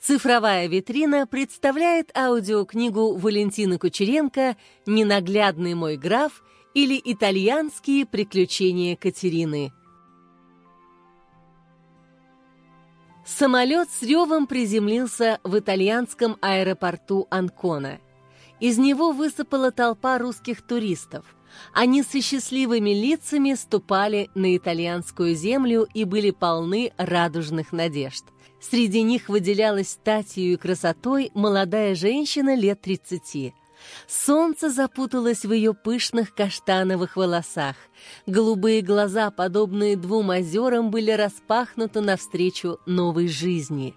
Цифровая витрина представляет аудиокнигу Валентины Кучеренко «Ненаглядный мой граф» или «Итальянские приключения Катерины». Самолет с ревом приземлился в итальянском аэропорту Анкона. Из него высыпала толпа русских туристов. Они со счастливыми лицами ступали на итальянскую землю и были полны радужных надежд. Среди них выделялась статью и красотой молодая женщина лет 30. Солнце запуталось в ее пышных каштановых волосах. Голубые глаза, подобные двум озерам, были распахнуты навстречу новой жизни.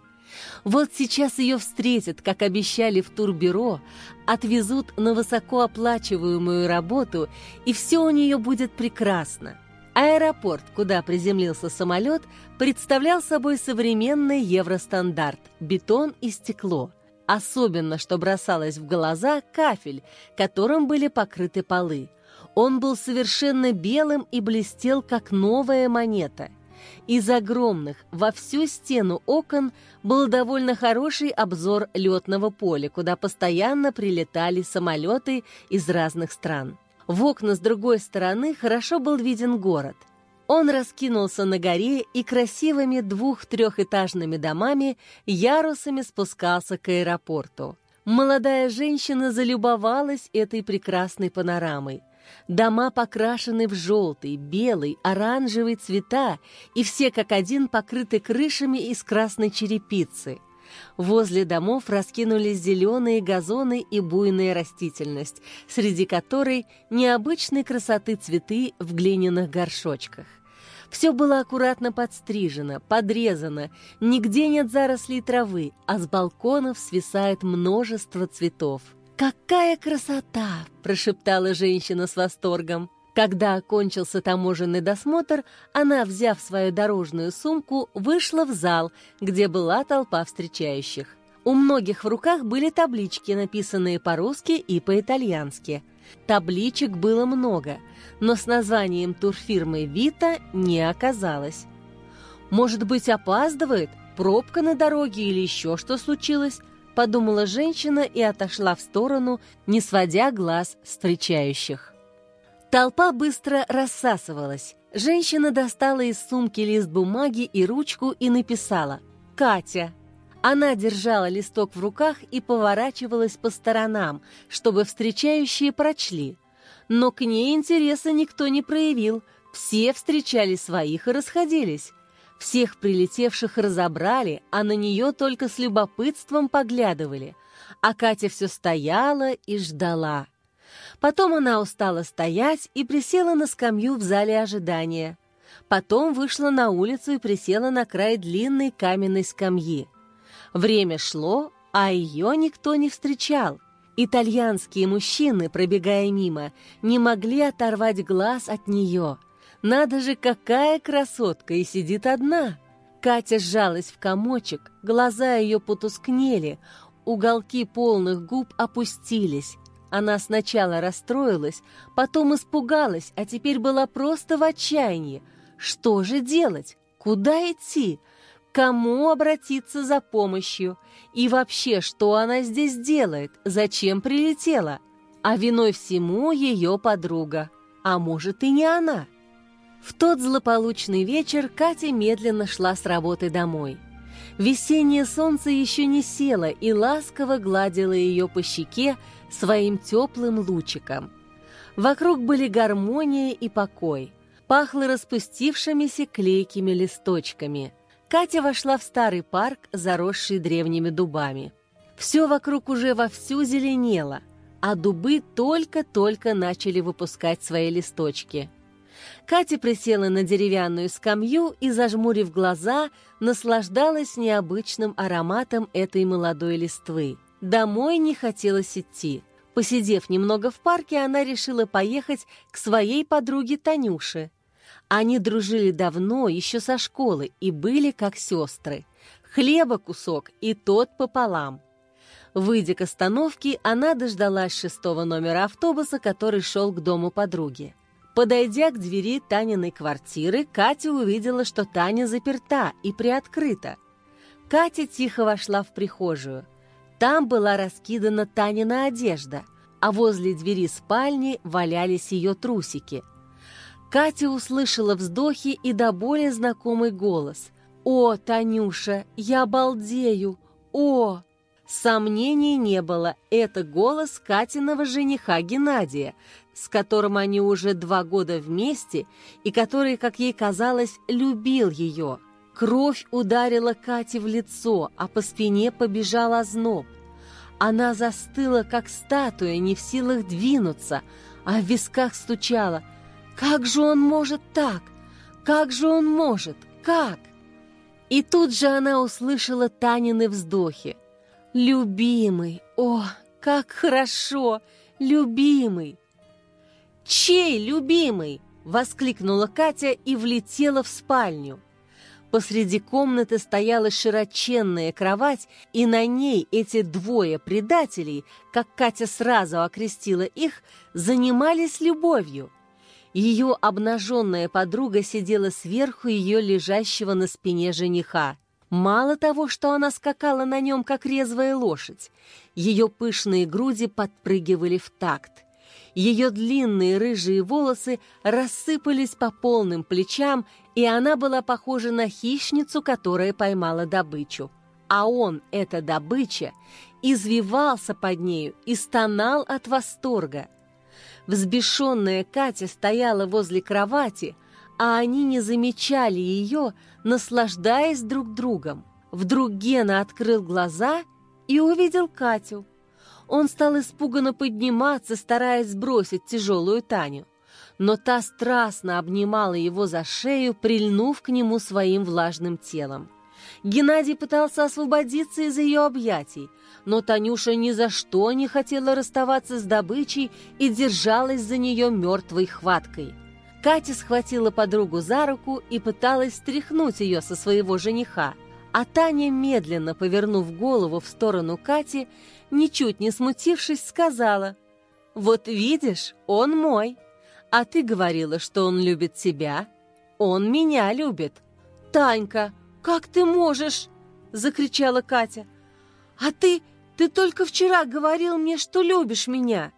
Вот сейчас ее встретят, как обещали в турбюро, отвезут на высокооплачиваемую работу, и все у нее будет прекрасно. Аэропорт, куда приземлился самолет, представлял собой современный евростандарт – бетон и стекло. Особенно, что бросалось в глаза, кафель, которым были покрыты полы. Он был совершенно белым и блестел, как новая монета. Из огромных во всю стену окон был довольно хороший обзор летного поля, куда постоянно прилетали самолеты из разных стран. В окна с другой стороны хорошо был виден город. Он раскинулся на горе и красивыми двух-трехэтажными домами ярусами спускался к аэропорту. Молодая женщина залюбовалась этой прекрасной панорамой. Дома покрашены в желтый, белый, оранжевый цвета, и все как один покрыты крышами из красной черепицы – Возле домов раскинулись зеленые газоны и буйная растительность, среди которой необычной красоты цветы в глиняных горшочках. Все было аккуратно подстрижено, подрезано, нигде нет зарослей травы, а с балконов свисает множество цветов. «Какая красота!» – прошептала женщина с восторгом. Когда окончился таможенный досмотр, она, взяв свою дорожную сумку, вышла в зал, где была толпа встречающих. У многих в руках были таблички, написанные по-русски и по-итальянски. Табличек было много, но с названием турфирмы «Вита» не оказалось. «Может быть, опаздывает? Пробка на дороге или еще что случилось?» – подумала женщина и отошла в сторону, не сводя глаз встречающих. Толпа быстро рассасывалась. Женщина достала из сумки лист бумаги и ручку и написала «Катя». Она держала листок в руках и поворачивалась по сторонам, чтобы встречающие прочли. Но к ней интереса никто не проявил. Все встречали своих и расходились. Всех прилетевших разобрали, а на нее только с любопытством поглядывали. А Катя все стояла и ждала. Потом она устала стоять и присела на скамью в зале ожидания. Потом вышла на улицу и присела на край длинной каменной скамьи. Время шло, а ее никто не встречал. Итальянские мужчины, пробегая мимо, не могли оторвать глаз от нее. Надо же, какая красотка, и сидит одна. Катя сжалась в комочек, глаза ее потускнели, уголки полных губ опустились, она сначала расстроилась, потом испугалась, а теперь была просто в отчаянии. Что же делать? Куда идти? Кому обратиться за помощью? И вообще, что она здесь делает? Зачем прилетела? А виной всему ее подруга. А может и не она. В тот злополучный вечер Катя медленно шла с работы домой. Весеннее солнце еще не село и ласково гладило ее по щеке своим теплым лучиком. Вокруг были гармония и покой. Пахло распустившимися клейкими листочками. Катя вошла в старый парк, заросший древними дубами. Все вокруг уже вовсю зеленело, а дубы только-только начали выпускать свои листочки – Катя присела на деревянную скамью и, зажмурив глаза, наслаждалась необычным ароматом этой молодой листвы. Домой не хотелось идти. Посидев немного в парке, она решила поехать к своей подруге Танюше. Они дружили давно, еще со школы, и были как сестры. Хлеба кусок, и тот пополам. Выйдя к остановке, она дождалась шестого номера автобуса, который шел к дому подруги. Подойдя к двери Таниной квартиры, Катя увидела, что Таня заперта и приоткрыта. Катя тихо вошла в прихожую. Там была раскидана Танина одежда, а возле двери спальни валялись ее трусики. Катя услышала вздохи и до боли знакомый голос. «О, Танюша, я балдею! О!» Сомнений не было, это голос Катиного жениха Геннадия, с которым они уже два года вместе и который, как ей казалось, любил ее. Кровь ударила Кате в лицо, а по спине побежал озноб. Она застыла, как статуя, не в силах двинуться, а в висках стучала. «Как же он может так? Как же он может? Как?» И тут же она услышала Танины вздохи. «Любимый! О, как хорошо! Любимый!» «Чей любимый?» — воскликнула Катя и влетела в спальню. Посреди комнаты стояла широченная кровать, и на ней эти двое предателей, как Катя сразу окрестила их, занимались любовью. Ее обнаженная подруга сидела сверху ее лежащего на спине жениха. Мало того, что она скакала на нем, как резвая лошадь, ее пышные груди подпрыгивали в такт. Ее длинные рыжие волосы рассыпались по полным плечам, и она была похожа на хищницу, которая поймала добычу. А он, эта добыча, извивался под нею и стонал от восторга. Взбешенная Катя стояла возле кровати, а они не замечали ее, наслаждаясь друг другом. Вдруг Гена открыл глаза и увидел Катю. Он стал испуганно подниматься, стараясь сбросить тяжелую Таню. Но та страстно обнимала его за шею, прильнув к нему своим влажным телом. Геннадий пытался освободиться из ее объятий, но Танюша ни за что не хотела расставаться с добычей и держалась за нее мертвой хваткой. Катя схватила подругу за руку и пыталась стряхнуть ее со своего жениха, а Таня, медленно повернув голову в сторону Кати, ничуть не смутившись, сказала, «Вот видишь, он мой, а ты говорила, что он любит тебя, он меня любит». «Танька, как ты можешь?» — закричала Катя. «А ты, ты только вчера говорил мне, что любишь меня!»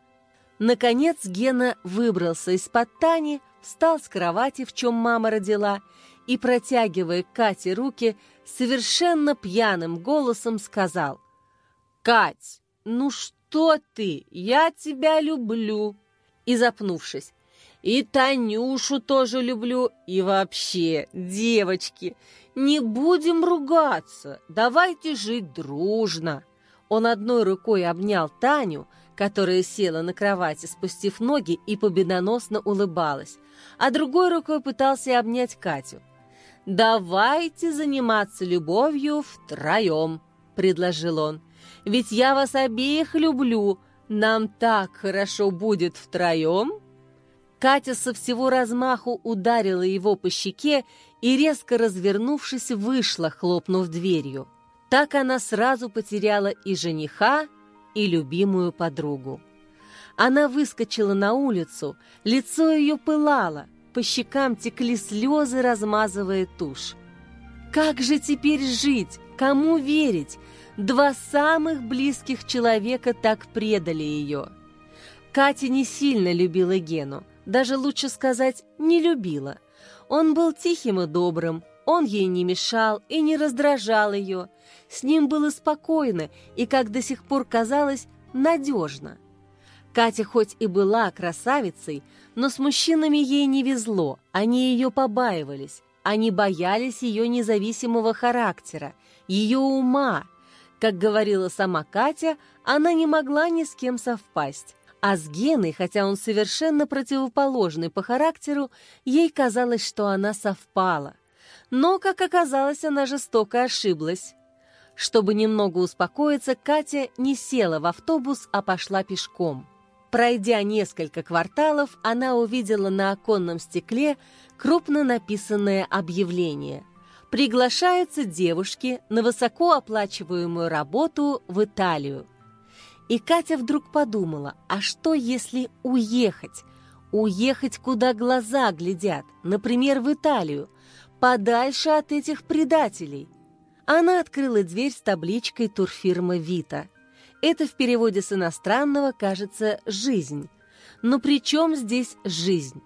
Наконец Гена выбрался из-под Тани, встал с кровати, в чем мама родила, и, протягивая Кате руки, совершенно пьяным голосом сказал, «Кать, ну что ты, я тебя люблю!» И запнувшись, «И Танюшу тоже люблю, и вообще, девочки, не будем ругаться, давайте жить дружно!» Он одной рукой обнял Таню, которая села на кровати, спустив ноги и победоносно улыбалась, а другой рукой пытался обнять Катю. «Давайте заниматься любовью втроем», — предложил он. «Ведь я вас обеих люблю. Нам так хорошо будет втроем». Катя со всего размаху ударила его по щеке и, резко развернувшись, вышла, хлопнув дверью. Так она сразу потеряла и жениха, и любимую подругу. Она выскочила на улицу, лицо ее пылало, по щекам текли слезы, размазывая тушь. Как же теперь жить? Кому верить? Два самых близких человека так предали ее. Катя не сильно любила Гену, даже лучше сказать, не любила. Он был тихим и добрым, он ей не мешал и не раздражал ее. С ним было спокойно и, как до сих пор казалось, надежно. Катя хоть и была красавицей, но с мужчинами ей не везло, они ее побаивались, они боялись ее независимого характера, ее ума. Как говорила сама Катя, она не могла ни с кем совпасть. А с Геной, хотя он совершенно противоположный по характеру, ей казалось, что она совпала. Но, как оказалось, она жестоко ошиблась. Чтобы немного успокоиться, Катя не села в автобус, а пошла пешком. Пройдя несколько кварталов, она увидела на оконном стекле крупно написанное объявление. Приглашаются девушки на высокооплачиваемую работу в Италию. И Катя вдруг подумала, а что если уехать? Уехать, куда глаза глядят, например, в Италию, подальше от этих предателей. Она открыла дверь с табличкой турфирма «Вита». Это в переводе с иностранного кажется «жизнь». Но при чем здесь жизнь?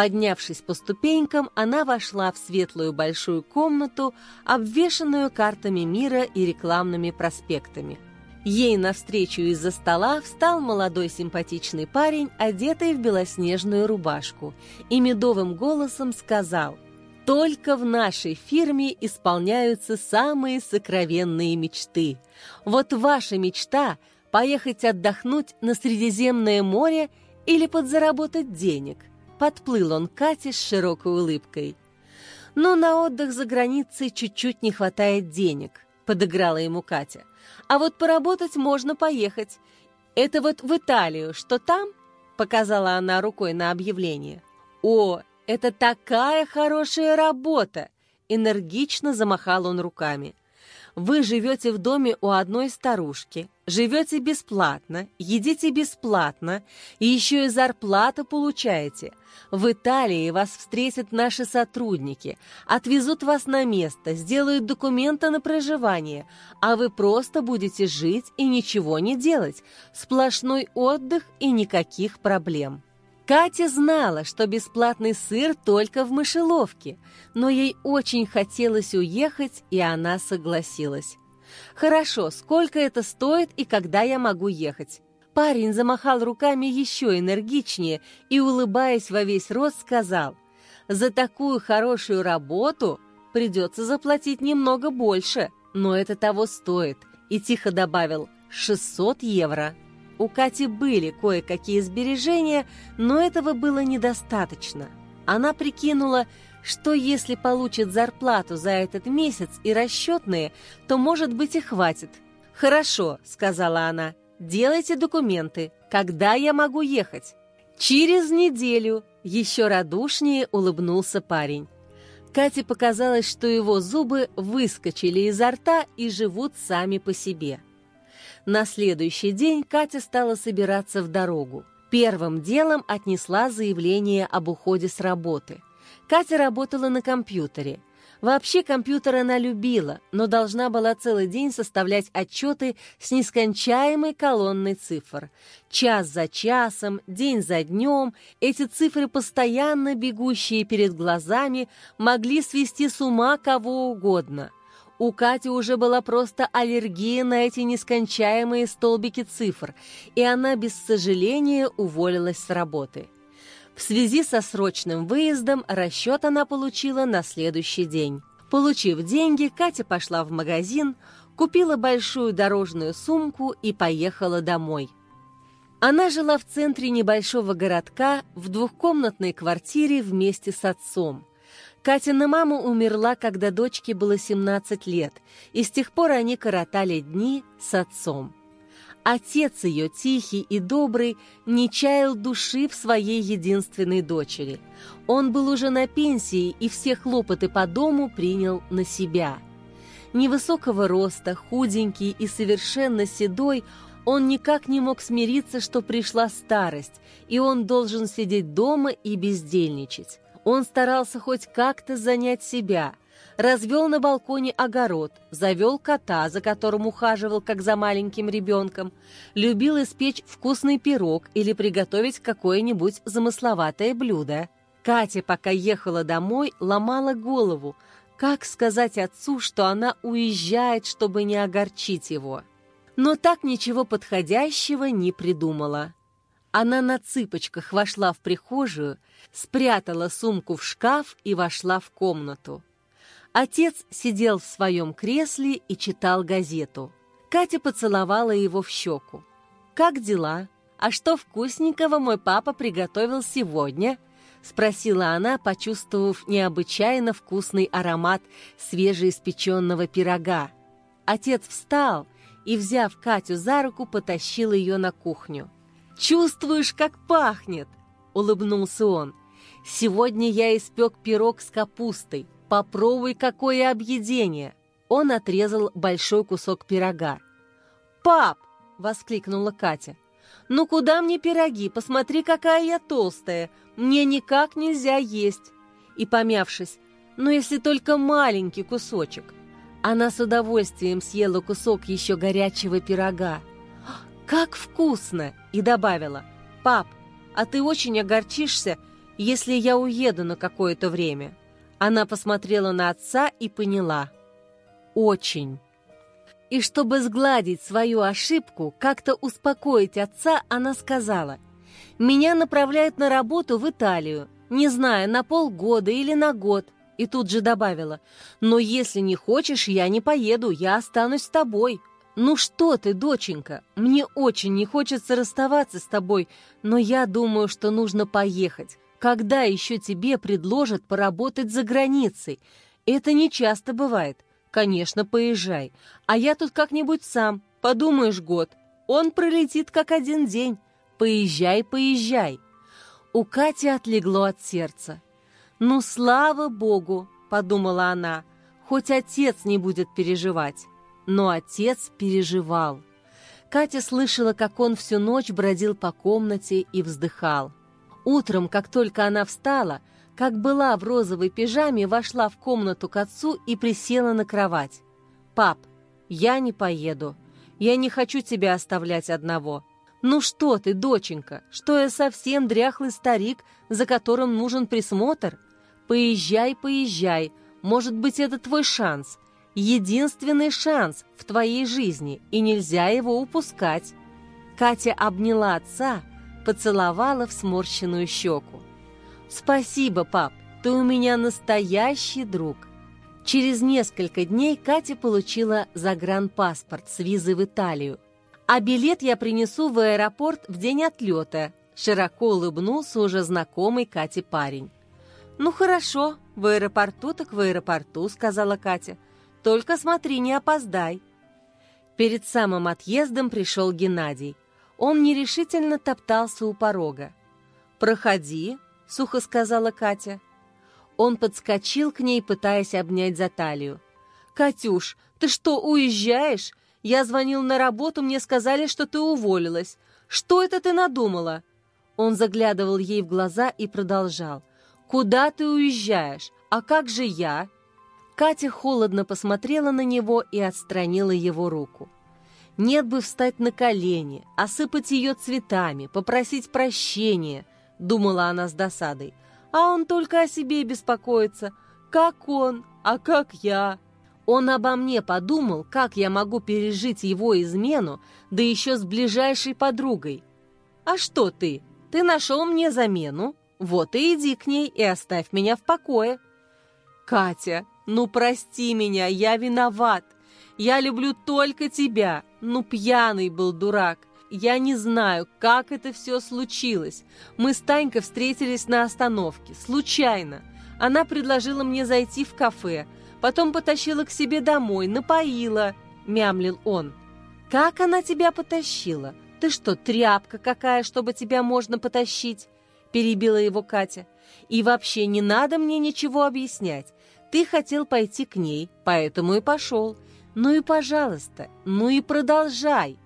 Поднявшись по ступенькам, она вошла в светлую большую комнату, обвешанную картами мира и рекламными проспектами. Ей навстречу из-за стола встал молодой симпатичный парень, одетый в белоснежную рубашку, и медовым голосом сказал «Только в нашей фирме исполняются самые сокровенные мечты. Вот ваша мечта – поехать отдохнуть на Средиземное море или подзаработать денег. Подплыл он к Кате с широкой улыбкой. «Ну, на отдых за границей чуть-чуть не хватает денег», — подыграла ему Катя. «А вот поработать можно поехать. Это вот в Италию, что там?» — показала она рукой на объявление. «О, это такая хорошая работа!» — энергично замахал он руками. Вы живете в доме у одной старушки, живете бесплатно, едите бесплатно, и еще и зарплату получаете. В Италии вас встретят наши сотрудники, отвезут вас на место, сделают документы на проживание, а вы просто будете жить и ничего не делать. Сплошной отдых и никаких проблем. Катя знала, что бесплатный сыр только в мышеловке, но ей очень хотелось уехать, и она согласилась. «Хорошо, сколько это стоит и когда я могу ехать?» Парень замахал руками еще энергичнее и, улыбаясь во весь рост, сказал, «За такую хорошую работу придется заплатить немного больше, но это того стоит», и тихо добавил «600 евро». У Кати были кое-какие сбережения, но этого было недостаточно. Она прикинула, что если получит зарплату за этот месяц и расчетные, то, может быть, и хватит. «Хорошо», — сказала она, — «делайте документы. Когда я могу ехать?» «Через неделю», — еще радушнее улыбнулся парень. Кате показалось, что его зубы выскочили изо рта и живут сами по себе. На следующий день Катя стала собираться в дорогу. Первым делом отнесла заявление об уходе с работы. Катя работала на компьютере. Вообще компьютер она любила, но должна была целый день составлять отчеты с нескончаемой колонной цифр. Час за часом, день за днем, эти цифры, постоянно бегущие перед глазами, могли свести с ума кого угодно – у Кати уже была просто аллергия на эти нескончаемые столбики цифр, и она без сожаления уволилась с работы. В связи со срочным выездом расчет она получила на следующий день. Получив деньги, Катя пошла в магазин, купила большую дорожную сумку и поехала домой. Она жила в центре небольшого городка в двухкомнатной квартире вместе с отцом. Катина мама умерла, когда дочке было 17 лет, и с тех пор они коротали дни с отцом. Отец ее, тихий и добрый, не чаял души в своей единственной дочери. Он был уже на пенсии и все хлопоты по дому принял на себя. Невысокого роста, худенький и совершенно седой, он никак не мог смириться, что пришла старость, и он должен сидеть дома и бездельничать. Он старался хоть как-то занять себя, развел на балконе огород, завел кота, за которым ухаживал, как за маленьким ребенком, любил испечь вкусный пирог или приготовить какое-нибудь замысловатое блюдо. Катя, пока ехала домой, ломала голову, как сказать отцу, что она уезжает, чтобы не огорчить его. Но так ничего подходящего не придумала. Она на цыпочках вошла в прихожую, спрятала сумку в шкаф и вошла в комнату. Отец сидел в своем кресле и читал газету. Катя поцеловала его в щеку. «Как дела? А что вкусненького мой папа приготовил сегодня?» — спросила она, почувствовав необычайно вкусный аромат свежеиспеченного пирога. Отец встал и, взяв Катю за руку, потащил ее на кухню. «Чувствуешь, как пахнет?» — улыбнулся он. «Сегодня я испек пирог с капустой. Попробуй, какое объедение!» Он отрезал большой кусок пирога. «Пап!» — воскликнула Катя. «Ну куда мне пироги? Посмотри, какая я толстая! Мне никак нельзя есть!» И помявшись, «Ну если только маленький кусочек!» Она с удовольствием съела кусок еще горячего пирога. «Как вкусно!» и добавила. «Пап, а ты очень огорчишься, если я уеду на какое-то время?» Она посмотрела на отца и поняла. «Очень». И чтобы сгладить свою ошибку, как-то успокоить отца, она сказала, «Меня направляют на работу в Италию, не знаю, на полгода или на год». И тут же добавила, «Но если не хочешь, я не поеду, я останусь с тобой». «Ну что ты, доченька, мне очень не хочется расставаться с тобой, но я думаю, что нужно поехать. Когда еще тебе предложат поработать за границей? Это не часто бывает. «Конечно, поезжай. А я тут как-нибудь сам. Подумаешь, год. Он пролетит как один день. Поезжай, поезжай». У Кати отлегло от сердца. «Ну, слава богу!» — подумала она. «Хоть отец не будет переживать». Но отец переживал. Катя слышала, как он всю ночь бродил по комнате и вздыхал. Утром, как только она встала, как была в розовой пижаме, вошла в комнату к отцу и присела на кровать. «Пап, я не поеду. Я не хочу тебя оставлять одного. Ну что ты, доченька, что я совсем дряхлый старик, за которым нужен присмотр? Поезжай, поезжай, может быть, это твой шанс. Единственный шанс в твоей жизни, и нельзя его упускать». Катя обняла отца, поцеловала в сморщенную щеку. «Спасибо, пап, ты у меня настоящий друг». Через несколько дней Катя получила загранпаспорт с визой в Италию. «А билет я принесу в аэропорт в день отлета», широко улыбнулся уже знакомый Кате парень. «Ну хорошо, в аэропорту так в аэропорту», — сказала Катя. «Только смотри, не опоздай». Перед самым отъездом пришел Геннадий. Он нерешительно топтался у порога. «Проходи», — сухо сказала Катя. Он подскочил к ней, пытаясь обнять за талию. «Катюш, ты что, уезжаешь? Я звонил на работу, мне сказали, что ты уволилась. Что это ты надумала?» Он заглядывал ей в глаза и продолжал. «Куда ты уезжаешь? А как же я?» Катя холодно посмотрела на него и отстранила его руку. Нет бы встать на колени, осыпать ее цветами, попросить прощения, думала она с досадой. А он только о себе беспокоится. Как он, а как я? Он обо мне подумал, как я могу пережить его измену, да еще с ближайшей подругой. А что ты? Ты нашел мне замену? Вот и иди к ней и оставь меня в покое. Катя, ну прости меня, я виноват. Я люблю только тебя. Ну пьяный был дурак. Я не знаю, как это все случилось. Мы с Танькой встретились на остановке. Случайно. Она предложила мне зайти в кафе. Потом потащила к себе домой, напоила, мямлил он. Как она тебя потащила? Ты что, тряпка какая, чтобы тебя можно потащить? Перебила его Катя. И вообще не надо мне ничего объяснять. Ты хотел пойти к ней, поэтому и пошел. Ну и пожалуйста, ну и продолжай.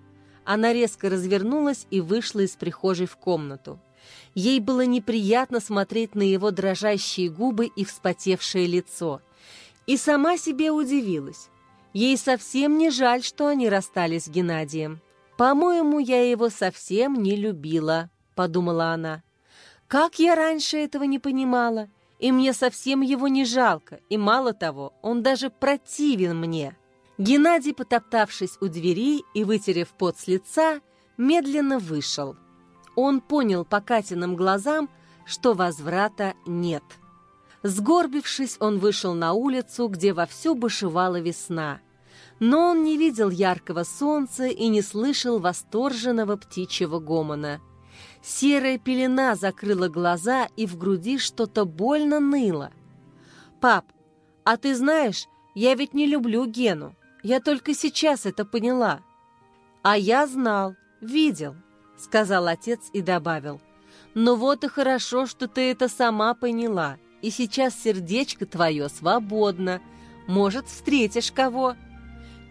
Она резко развернулась и вышла из прихожей в комнату. Ей было неприятно смотреть на его дрожащие губы и вспотевшее лицо. И сама себе удивилась. Ей совсем не жаль, что они расстались с Геннадием. «По-моему, я его совсем не любила», — подумала она. «Как я раньше этого не понимала? И мне совсем его не жалко, и мало того, он даже противен мне». Геннадий, потоптавшись у двери и вытерев пот с лица, медленно вышел. Он понял по Катиным глазам, что возврата нет. Сгорбившись, он вышел на улицу, где вовсю бушевала весна. Но он не видел яркого солнца и не слышал восторженного птичьего гомона. Серая пелена закрыла глаза, и в груди что-то больно ныло. «Пап, а ты знаешь, я ведь не люблю Гену. Я только сейчас это поняла. А я знал, видел, сказал отец и добавил. Но вот и хорошо, что ты это сама поняла. И сейчас сердечко твое свободно. Может, встретишь кого?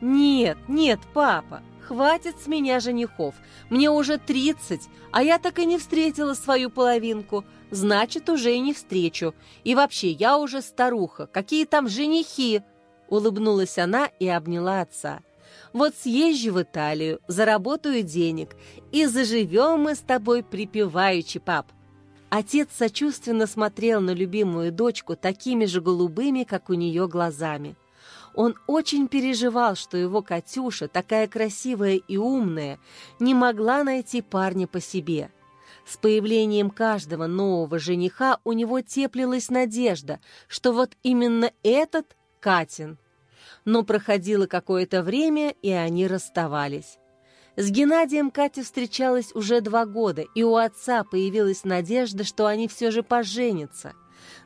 Нет, нет, папа, хватит с меня женихов. Мне уже тридцать, а я так и не встретила свою половинку. Значит, уже и не встречу. И вообще, я уже старуха. Какие там женихи? Улыбнулась она и обняла отца. «Вот съезжу в Италию, заработаю денег, и заживем мы с тобой припеваючи, пап». Отец сочувственно смотрел на любимую дочку такими же голубыми, как у нее, глазами. Он очень переживал, что его Катюша, такая красивая и умная, не могла найти парня по себе. С появлением каждого нового жениха у него теплилась надежда, что вот именно этот Катин. Но проходило какое-то время, и они расставались. С Геннадием Катя встречалась уже два года, и у отца появилась надежда, что они все же поженятся.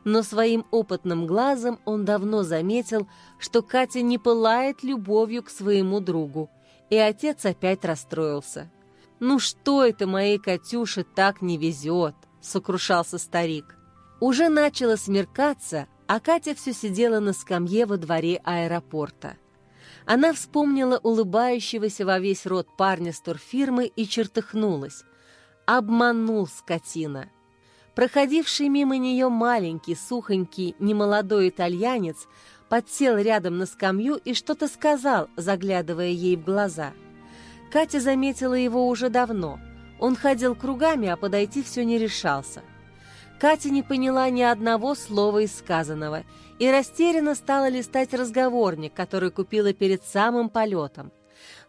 Но своим опытным глазом он давно заметил, что Катя не пылает любовью к своему другу, и отец опять расстроился. «Ну что это моей Катюше так не везет?» — сокрушался старик. Уже начало смеркаться, а Катя все сидела на скамье во дворе аэропорта. Она вспомнила улыбающегося во весь рот парня с турфирмы и чертыхнулась. Обманул скотина. Проходивший мимо нее маленький, сухонький, немолодой итальянец подсел рядом на скамью и что-то сказал, заглядывая ей в глаза. Катя заметила его уже давно. Он ходил кругами, а подойти все не решался. Катя не поняла ни одного слова из сказанного и растерянно стала листать разговорник, который купила перед самым полетом.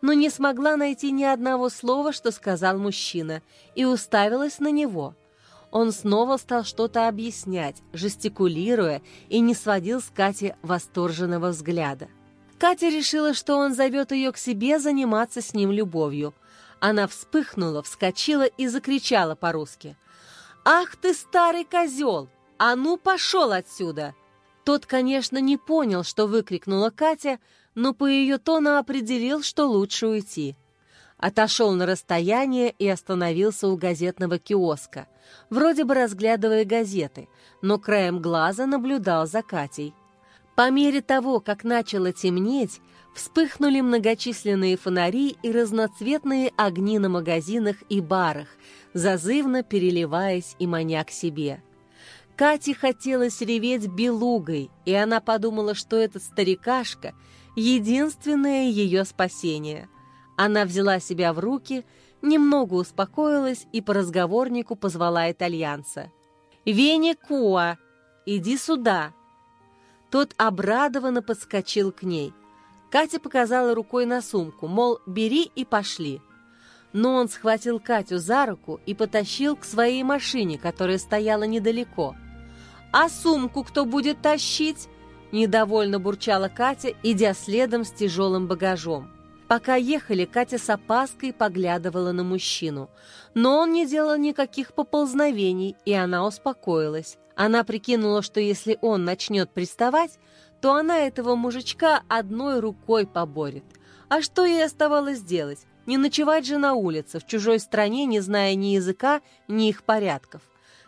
Но не смогла найти ни одного слова, что сказал мужчина, и уставилась на него. Он снова стал что-то объяснять, жестикулируя, и не сводил с Кати восторженного взгляда. Катя решила, что он зовет ее к себе заниматься с ним любовью. Она вспыхнула, вскочила и закричала по-русски – «Ах ты, старый козел! А ну, пошел отсюда!» Тот, конечно, не понял, что выкрикнула Катя, но по ее тону определил, что лучше уйти. Отошел на расстояние и остановился у газетного киоска, вроде бы разглядывая газеты, но краем глаза наблюдал за Катей. По мере того, как начало темнеть, вспыхнули многочисленные фонари и разноцветные огни на магазинах и барах, зазывно переливаясь и маня к себе. Кате хотелось реветь белугой, и она подумала, что этот старикашка — единственное ее спасение. Она взяла себя в руки, немного успокоилась и по разговорнику позвала итальянца. «Вене Куа, иди сюда!» Тот обрадованно подскочил к ней. Катя показала рукой на сумку, мол, бери и пошли но он схватил Катю за руку и потащил к своей машине, которая стояла недалеко. «А сумку кто будет тащить?» – недовольно бурчала Катя, идя следом с тяжелым багажом. Пока ехали, Катя с опаской поглядывала на мужчину. Но он не делал никаких поползновений, и она успокоилась. Она прикинула, что если он начнет приставать, то она этого мужичка одной рукой поборет. А что ей оставалось делать? Не ночевать же на улице, в чужой стране, не зная ни языка, ни их порядков.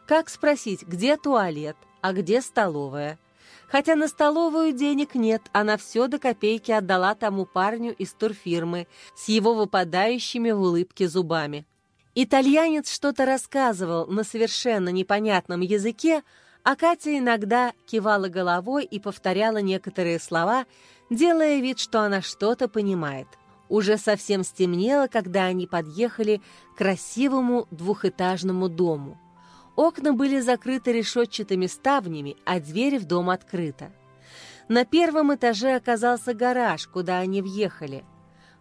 Как спросить, где туалет, а где столовая? Хотя на столовую денег нет, она все до копейки отдала тому парню из турфирмы с его выпадающими в улыбке зубами. Итальянец что-то рассказывал на совершенно непонятном языке, а Катя иногда кивала головой и повторяла некоторые слова, делая вид, что она что-то понимает. Уже совсем стемнело, когда они подъехали к красивому двухэтажному дому. Окна были закрыты решетчатыми ставнями, а дверь в дом открыта. На первом этаже оказался гараж, куда они въехали.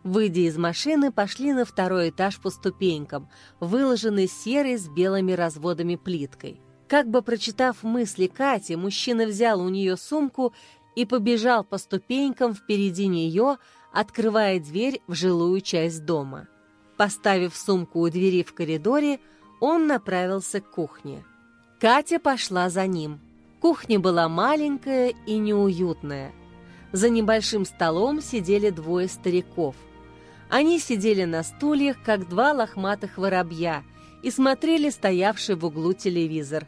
Выйдя из машины, пошли на второй этаж по ступенькам, выложенный серой с белыми разводами плиткой. Как бы прочитав мысли Кати, мужчина взял у нее сумку и побежал по ступенькам впереди нее, открывая дверь в жилую часть дома. Поставив сумку у двери в коридоре, он направился к кухне. Катя пошла за ним. Кухня была маленькая и неуютная. За небольшим столом сидели двое стариков. Они сидели на стульях, как два лохматых воробья, и смотрели стоявший в углу телевизор.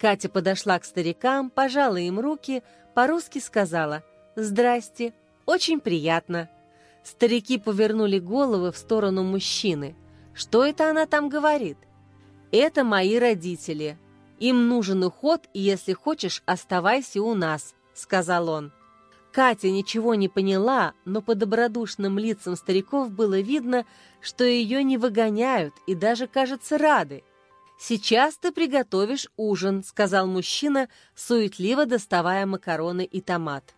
Катя подошла к старикам, пожала им руки, по-русски сказала «Здрасте, очень приятно». Старики повернули головы в сторону мужчины. Что это она там говорит? Это мои родители. Им нужен уход, и если хочешь, оставайся у нас, сказал он. Катя ничего не поняла, но по добродушным лицам стариков было видно, что ее не выгоняют и даже, кажется, рады. «Сейчас ты приготовишь ужин», — сказал мужчина, суетливо доставая макароны и томат.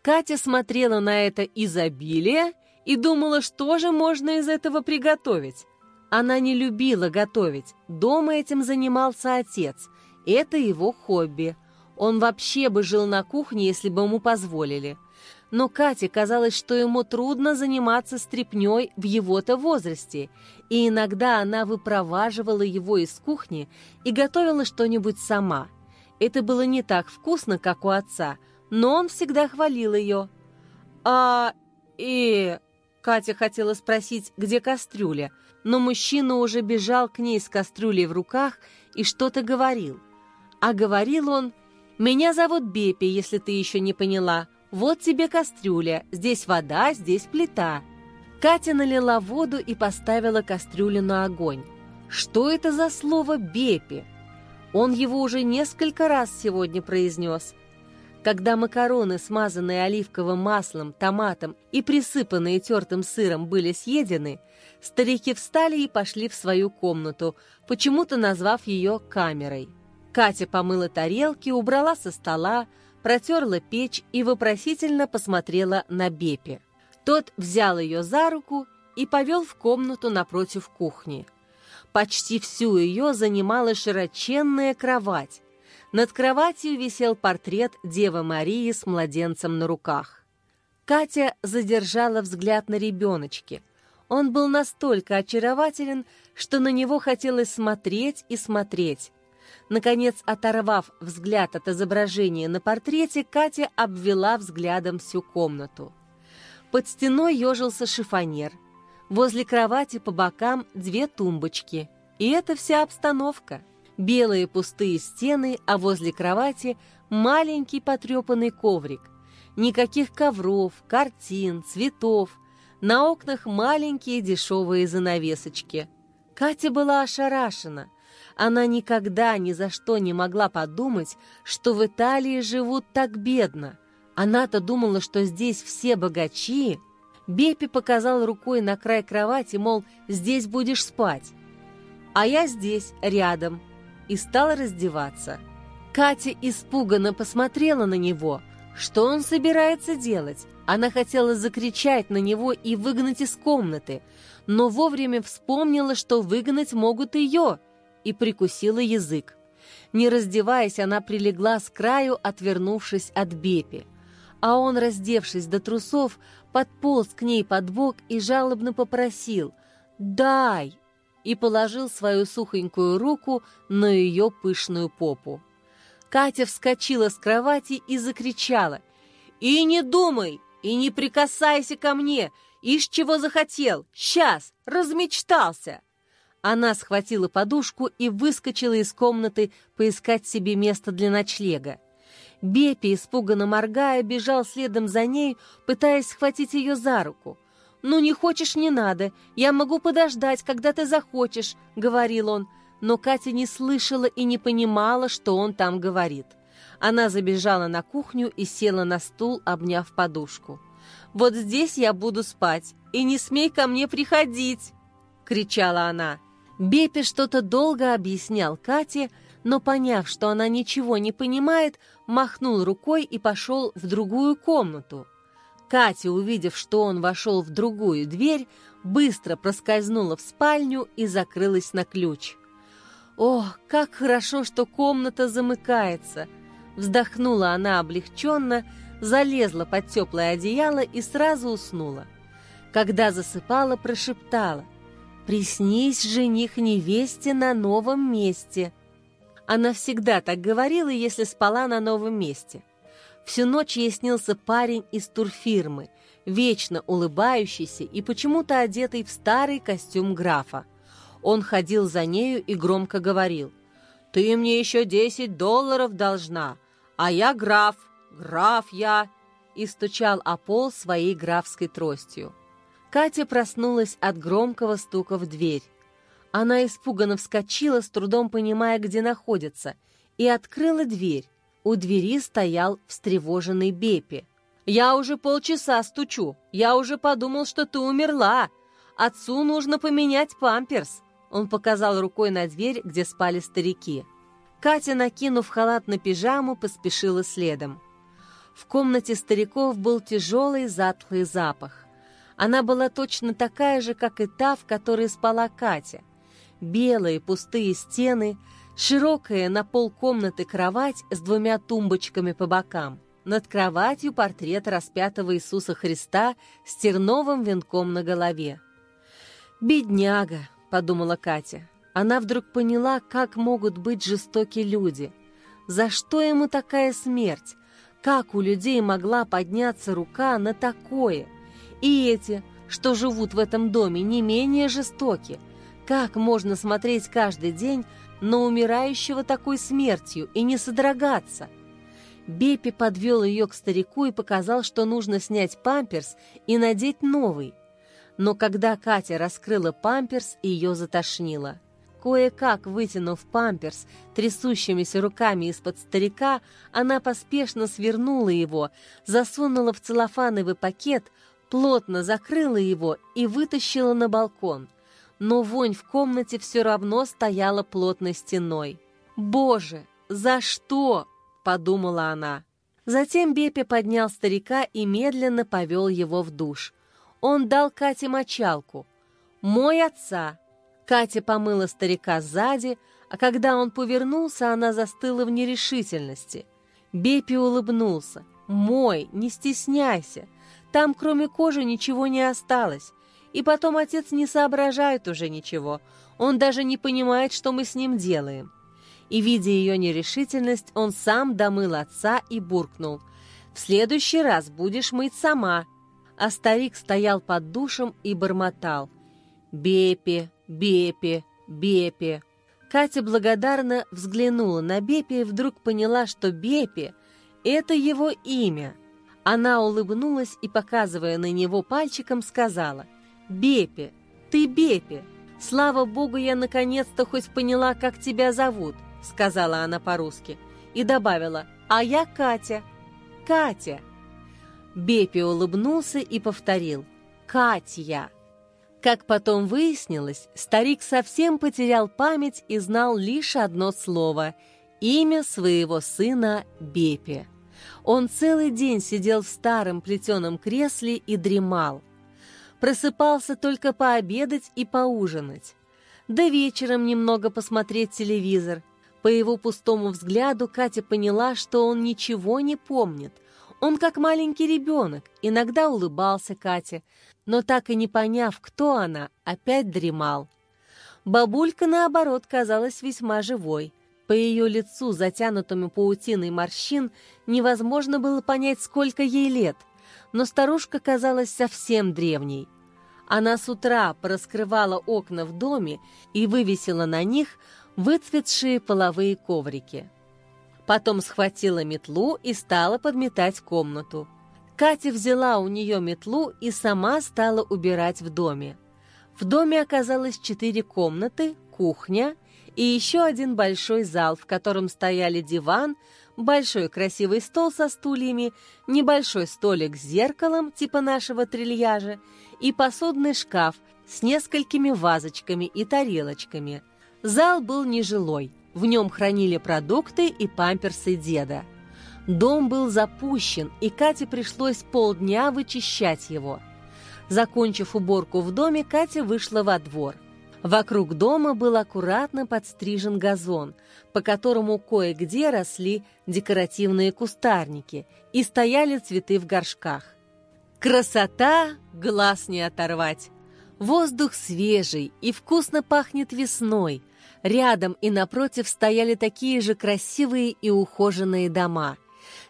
Катя смотрела на это изобилие и думала, что же можно из этого приготовить. Она не любила готовить, дома этим занимался отец, это его хобби. Он вообще бы жил на кухне, если бы ему позволили. Но Кате казалось, что ему трудно заниматься стряпнёй в его-то возрасте, и иногда она выпроваживала его из кухни и готовила что-нибудь сама. Это было не так вкусно, как у отца, но он всегда хвалил ее. «А... и...» Катя хотела спросить, где кастрюля, но мужчина уже бежал к ней с кастрюлей в руках и что-то говорил. А говорил он, «Меня зовут Бепи, если ты еще не поняла. Вот тебе кастрюля, здесь вода, здесь плита». Катя налила воду и поставила кастрюлю на огонь. Что это за слово «бепи»? Он его уже несколько раз сегодня произнес. Когда макароны, смазанные оливковым маслом, томатом и присыпанные тертым сыром, были съедены, старики встали и пошли в свою комнату, почему-то назвав ее камерой. Катя помыла тарелки, убрала со стола, протерла печь и вопросительно посмотрела на Бепи. Тот взял ее за руку и повел в комнату напротив кухни. Почти всю ее занимала широченная кровать. Над кроватью висел портрет Девы Марии с младенцем на руках. Катя задержала взгляд на ребеночке. Он был настолько очарователен, что на него хотелось смотреть и смотреть. Наконец, оторвав взгляд от изображения на портрете, Катя обвела взглядом всю комнату. Под стеной ежился шифонер. Возле кровати по бокам две тумбочки. И это вся обстановка. Белые пустые стены, а возле кровати маленький потрепанный коврик. Никаких ковров, картин, цветов. На окнах маленькие дешевые занавесочки. Катя была ошарашена – она никогда ни за что не могла подумать, что в Италии живут так бедно. Она-то думала, что здесь все богачи. Беппи показал рукой на край кровати, мол, здесь будешь спать. А я здесь, рядом, и стала раздеваться. Катя испуганно посмотрела на него. Что он собирается делать? Она хотела закричать на него и выгнать из комнаты, но вовремя вспомнила, что выгнать могут ее – и прикусила язык. Не раздеваясь, она прилегла с краю, отвернувшись от Бепи. А он, раздевшись до трусов, подполз к ней под бок и жалобно попросил «Дай!» и положил свою сухонькую руку на ее пышную попу. Катя вскочила с кровати и закричала «И не думай, и не прикасайся ко мне, ишь чего захотел, сейчас, размечтался!» Она схватила подушку и выскочила из комнаты поискать себе место для ночлега. Бепи, испуганно моргая, бежал следом за ней, пытаясь схватить ее за руку. «Ну, не хочешь, не надо. Я могу подождать, когда ты захочешь», — говорил он. Но Катя не слышала и не понимала, что он там говорит. Она забежала на кухню и села на стул, обняв подушку. «Вот здесь я буду спать, и не смей ко мне приходить!» — кричала она. Бепи что-то долго объяснял Кате, но, поняв, что она ничего не понимает, махнул рукой и пошел в другую комнату. Катя, увидев, что он вошел в другую дверь, быстро проскользнула в спальню и закрылась на ключ. «Ох, как хорошо, что комната замыкается!» Вздохнула она облегченно, залезла под теплое одеяло и сразу уснула. Когда засыпала, прошептала. «Приснись, жених невесте на новом месте». Она всегда так говорила, если спала на новом месте. Всю ночь ей снился парень из турфирмы, вечно улыбающийся и почему-то одетый в старый костюм графа. Он ходил за нею и громко говорил, «Ты мне еще десять долларов должна, а я граф, граф я!» и стучал о пол своей графской тростью. Катя проснулась от громкого стука в дверь. Она испуганно вскочила, с трудом понимая, где находится, и открыла дверь. У двери стоял встревоженный Бепи. «Я уже полчаса стучу. Я уже подумал, что ты умерла. Отцу нужно поменять памперс». Он показал рукой на дверь, где спали старики. Катя, накинув халат на пижаму, поспешила следом. В комнате стариков был тяжелый затхлый запах. Она была точно такая же, как и та, в которой спала Катя. Белые пустые стены, широкая на пол комнаты кровать с двумя тумбочками по бокам. Над кроватью портрет распятого Иисуса Христа с терновым венком на голове. «Бедняга», — подумала Катя. Она вдруг поняла, как могут быть жестоки люди. За что ему такая смерть? Как у людей могла подняться рука на такое? И эти, что живут в этом доме, не менее жестоки. Как можно смотреть каждый день на умирающего такой смертью и не содрогаться? Бепи подвел ее к старику и показал, что нужно снять памперс и надеть новый. Но когда Катя раскрыла памперс, ее затошнило. Кое-как вытянув памперс трясущимися руками из-под старика, она поспешно свернула его, засунула в целлофановый пакет, плотно закрыла его и вытащила на балкон. Но вонь в комнате все равно стояла плотной стеной. «Боже, за что?» — подумала она. Затем Бепи поднял старика и медленно повел его в душ. Он дал Кате мочалку. «Мой отца!» Катя помыла старика сзади, а когда он повернулся, она застыла в нерешительности. Бепи улыбнулся. «Мой, не стесняйся. Там кроме кожи ничего не осталось. И потом отец не соображает уже ничего. Он даже не понимает, что мы с ним делаем». И, видя ее нерешительность, он сам домыл отца и буркнул. «В следующий раз будешь мыть сама». А старик стоял под душем и бормотал. «Бепи, Бепи, Бепи. Катя благодарно взглянула на Бепи и вдруг поняла, что Бепи — это его имя. Она улыбнулась и, показывая на него пальчиком, сказала, «Бепи, ты Бепи. Слава богу, я наконец-то хоть поняла, как тебя зовут», — сказала она по-русски. И добавила, «А я Катя». «Катя». Бепи улыбнулся и повторил, «Катя». Как потом выяснилось, старик совсем потерял память и знал лишь одно слово – имя своего сына Бепи. Он целый день сидел в старом плетеном кресле и дремал. Просыпался только пообедать и поужинать. Да вечером немного посмотреть телевизор. По его пустому взгляду Катя поняла, что он ничего не помнит. Он как маленький ребенок, иногда улыбался Кате – но так и не поняв, кто она, опять дремал. Бабулька, наоборот, казалась весьма живой. По ее лицу, затянутому паутиной морщин, невозможно было понять, сколько ей лет, но старушка казалась совсем древней. Она с утра пораскрывала окна в доме и вывесила на них выцветшие половые коврики. Потом схватила метлу и стала подметать комнату. Катя взяла у нее метлу и сама стала убирать в доме. В доме оказалось четыре комнаты, кухня и еще один большой зал, в котором стояли диван, большой красивый стол со стульями, небольшой столик с зеркалом типа нашего трильяжа и посудный шкаф с несколькими вазочками и тарелочками. Зал был нежилой, в нем хранили продукты и памперсы деда. Дом был запущен, и Кате пришлось полдня вычищать его. Закончив уборку в доме, Катя вышла во двор. Вокруг дома был аккуратно подстрижен газон, по которому кое-где росли декоративные кустарники и стояли цветы в горшках. Красота глаз не оторвать. Воздух свежий и вкусно пахнет весной. Рядом и напротив стояли такие же красивые и ухоженные дома.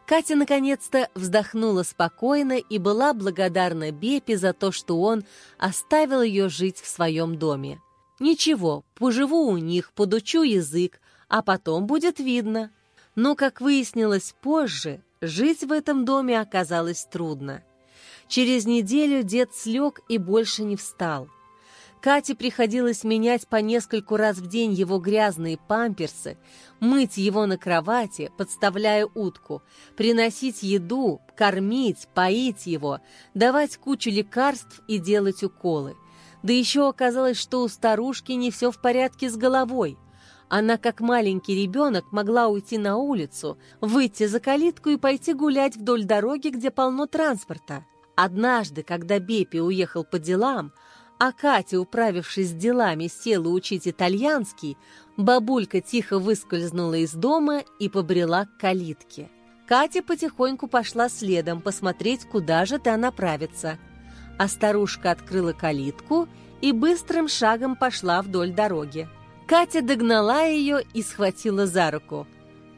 Катя наконец-то вздохнула спокойно и была благодарна Бепе за то, что он оставил ее жить в своем доме. «Ничего, поживу у них, подучу язык, а потом будет видно». Но, как выяснилось позже, жить в этом доме оказалось трудно. Через неделю дед слег и больше не встал. Кате приходилось менять по нескольку раз в день его грязные памперсы, мыть его на кровати, подставляя утку, приносить еду, кормить, поить его, давать кучу лекарств и делать уколы. Да еще оказалось, что у старушки не все в порядке с головой. Она, как маленький ребенок, могла уйти на улицу, выйти за калитку и пойти гулять вдоль дороги, где полно транспорта. Однажды, когда Бепи уехал по делам, а Катя, управившись делами, села учить итальянский, бабулька тихо выскользнула из дома и побрела к калитке. Катя потихоньку пошла следом посмотреть, куда же та направится. А старушка открыла калитку и быстрым шагом пошла вдоль дороги. Катя догнала ее и схватила за руку.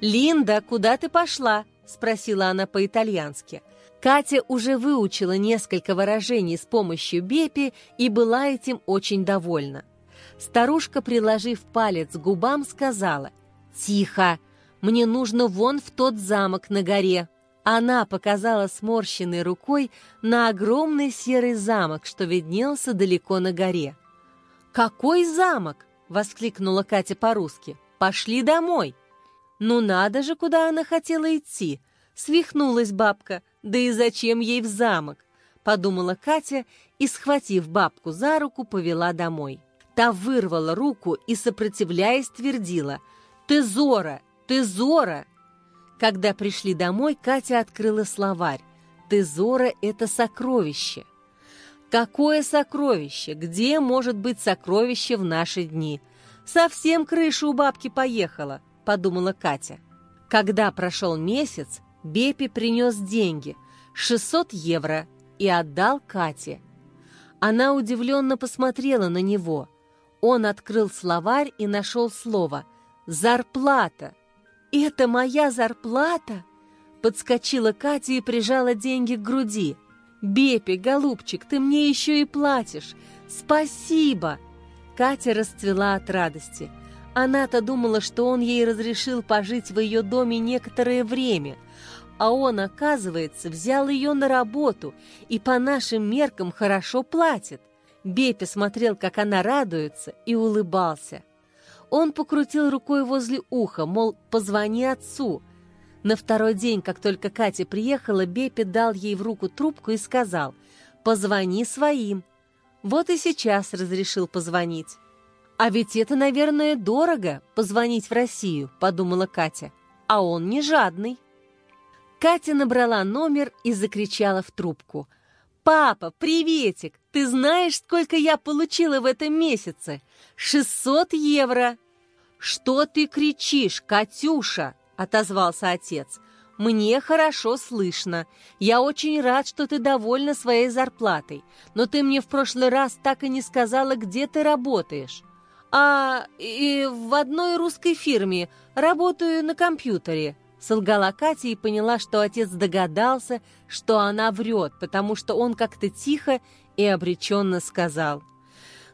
«Линда, куда ты пошла?» – спросила она по-итальянски – Катя уже выучила несколько выражений с помощью Бепи и была этим очень довольна. Старушка, приложив палец к губам, сказала «Тихо! Мне нужно вон в тот замок на горе!» Она показала сморщенной рукой на огромный серый замок, что виднелся далеко на горе. «Какой замок?» — воскликнула Катя по-русски. «Пошли домой!» «Ну надо же, куда она хотела идти!» Свихнулась бабка — да и зачем ей в замок? Подумала Катя и, схватив бабку за руку, повела домой. Та вырвала руку и, сопротивляясь, твердила «Ты Зора! Ты Зора!» Когда пришли домой, Катя открыла словарь. «Ты Зора — это сокровище». Какое сокровище? Где может быть сокровище в наши дни? Совсем крыша у бабки поехала, подумала Катя. Когда прошел месяц, Бепи принес деньги, 600 евро, и отдал Кате. Она удивленно посмотрела на него. Он открыл словарь и нашел слово «зарплата». «Это моя зарплата?» Подскочила Катя и прижала деньги к груди. «Бепи, голубчик, ты мне еще и платишь! Спасибо!» Катя расцвела от радости. Она-то думала, что он ей разрешил пожить в ее доме некоторое время – а он, оказывается, взял ее на работу и по нашим меркам хорошо платит. Бепи смотрел, как она радуется, и улыбался. Он покрутил рукой возле уха, мол, позвони отцу. На второй день, как только Катя приехала, Бепи дал ей в руку трубку и сказал «Позвони своим». Вот и сейчас разрешил позвонить. «А ведь это, наверное, дорого, позвонить в Россию», — подумала Катя. «А он не жадный». Катя набрала номер и закричала в трубку. «Папа, приветик! Ты знаешь, сколько я получила в этом месяце? 600 евро!» «Что ты кричишь, Катюша?» — отозвался отец. «Мне хорошо слышно. Я очень рад, что ты довольна своей зарплатой. Но ты мне в прошлый раз так и не сказала, где ты работаешь». «А и в одной русской фирме. Работаю на компьютере», Солгала Катя и поняла, что отец догадался, что она врет, потому что он как-то тихо и обреченно сказал.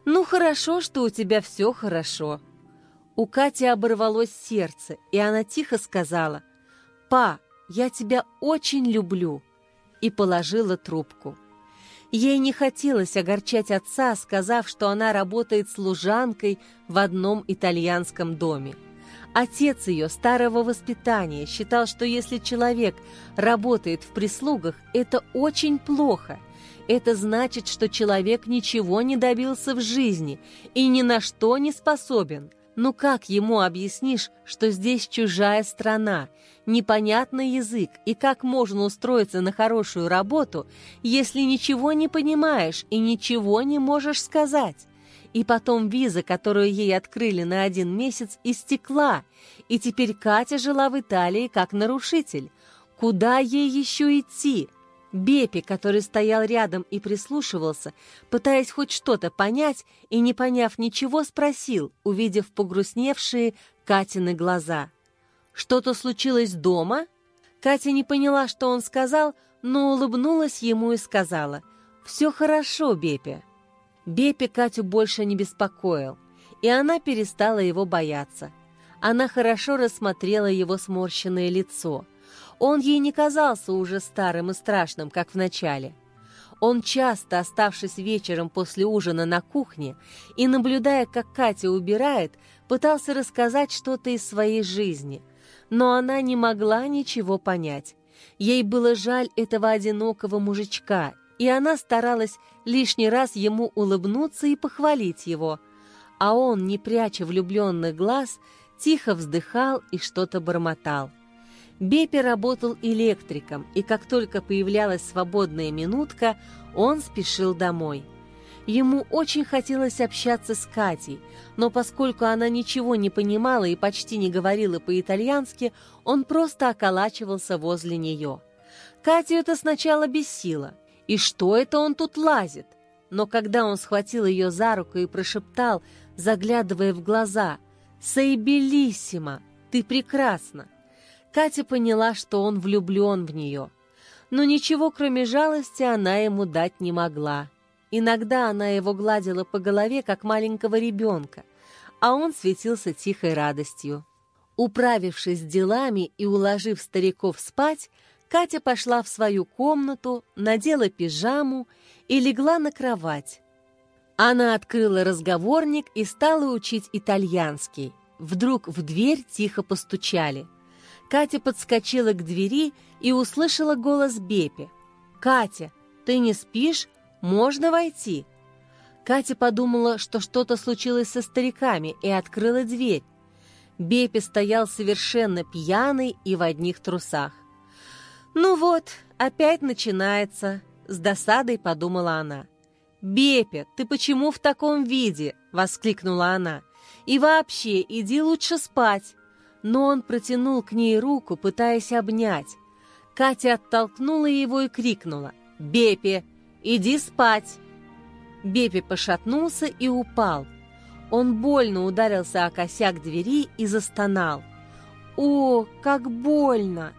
«Ну, хорошо, что у тебя все хорошо». У Кати оборвалось сердце, и она тихо сказала, «Па, я тебя очень люблю», и положила трубку. Ей не хотелось огорчать отца, сказав, что она работает служанкой в одном итальянском доме. Отец ее, старого воспитания, считал, что если человек работает в прислугах, это очень плохо. Это значит, что человек ничего не добился в жизни и ни на что не способен. Ну как ему объяснишь, что здесь чужая страна, непонятный язык и как можно устроиться на хорошую работу, если ничего не понимаешь и ничего не можешь сказать? И потом виза, которую ей открыли на один месяц, истекла, и теперь Катя жила в Италии как нарушитель. Куда ей еще идти? Бепи, который стоял рядом и прислушивался, пытаясь хоть что-то понять и, не поняв ничего, спросил, увидев погрустневшие Катины глаза. «Что-то случилось дома?» Катя не поняла, что он сказал, но улыбнулась ему и сказала, «Все хорошо, Бепи». Бепи Катю больше не беспокоил, и она перестала его бояться. Она хорошо рассмотрела его сморщенное лицо. Он ей не казался уже старым и страшным, как в начале. Он часто, оставшись вечером после ужина на кухне и наблюдая, как Катя убирает, пытался рассказать что-то из своей жизни, но она не могла ничего понять. Ей было жаль этого одинокого мужичка, и она старалась лишний раз ему улыбнуться и похвалить его. А он, не пряча влюбленных глаз, тихо вздыхал и что-то бормотал. Бепи работал электриком, и как только появлялась свободная минутка, он спешил домой. Ему очень хотелось общаться с Катей, но поскольку она ничего не понимала и почти не говорила по-итальянски, он просто околачивался возле нее. Катю это сначала бесило. И что это он тут лазит? Но когда он схватил ее за руку и прошептал, заглядывая в глаза, «Сейбелиссимо! Ты прекрасна!» Катя поняла, что он влюблен в нее. Но ничего, кроме жалости, она ему дать не могла. Иногда она его гладила по голове, как маленького ребенка, а он светился тихой радостью. Управившись делами и уложив стариков спать, Катя пошла в свою комнату, надела пижаму и легла на кровать. Она открыла разговорник и стала учить итальянский. Вдруг в дверь тихо постучали – Катя подскочила к двери и услышала голос Бепи. «Катя, ты не спишь? Можно войти?» Катя подумала, что что-то случилось со стариками, и открыла дверь. Бепи стоял совершенно пьяный и в одних трусах. «Ну вот, опять начинается», — с досадой подумала она. «Бепи, ты почему в таком виде?» — воскликнула она. «И вообще, иди лучше спать но он протянул к ней руку, пытаясь обнять. Катя оттолкнула его и крикнула «Бепи, иди спать!» Бепи пошатнулся и упал. Он больно ударился о косяк двери и застонал. «О, как больно!»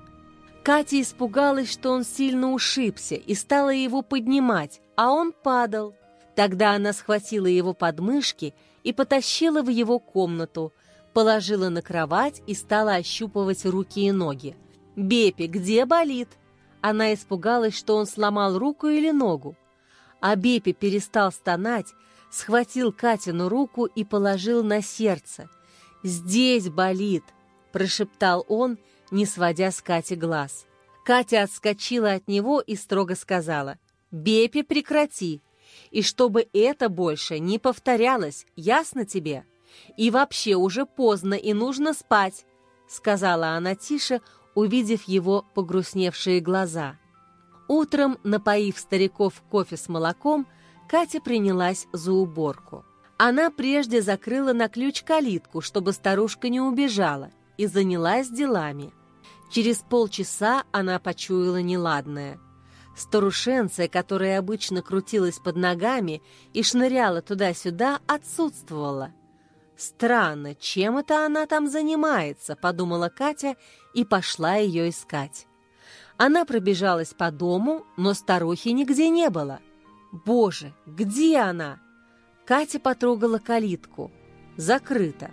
Катя испугалась, что он сильно ушибся, и стала его поднимать, а он падал. Тогда она схватила его подмышки и потащила в его комнату, положила на кровать и стала ощупывать руки и ноги. «Бепи, где болит?» Она испугалась, что он сломал руку или ногу. А Бепи перестал стонать, схватил Катину руку и положил на сердце. «Здесь болит!» – прошептал он, не сводя с Кати глаз. Катя отскочила от него и строго сказала «Бепи, прекрати! И чтобы это больше не повторялось, ясно тебе?» И вообще уже поздно и нужно спать», — сказала она тише, увидев его погрустневшие глаза. Утром, напоив стариков кофе с молоком, Катя принялась за уборку. Она прежде закрыла на ключ калитку, чтобы старушка не убежала, и занялась делами. Через полчаса она почуяла неладное. Старушенция, которая обычно крутилась под ногами и шныряла туда-сюда, отсутствовала — «Странно, чем это она там занимается?» – подумала Катя и пошла ее искать. Она пробежалась по дому, но старухи нигде не было. «Боже, где она?» Катя потрогала калитку. Закрыто.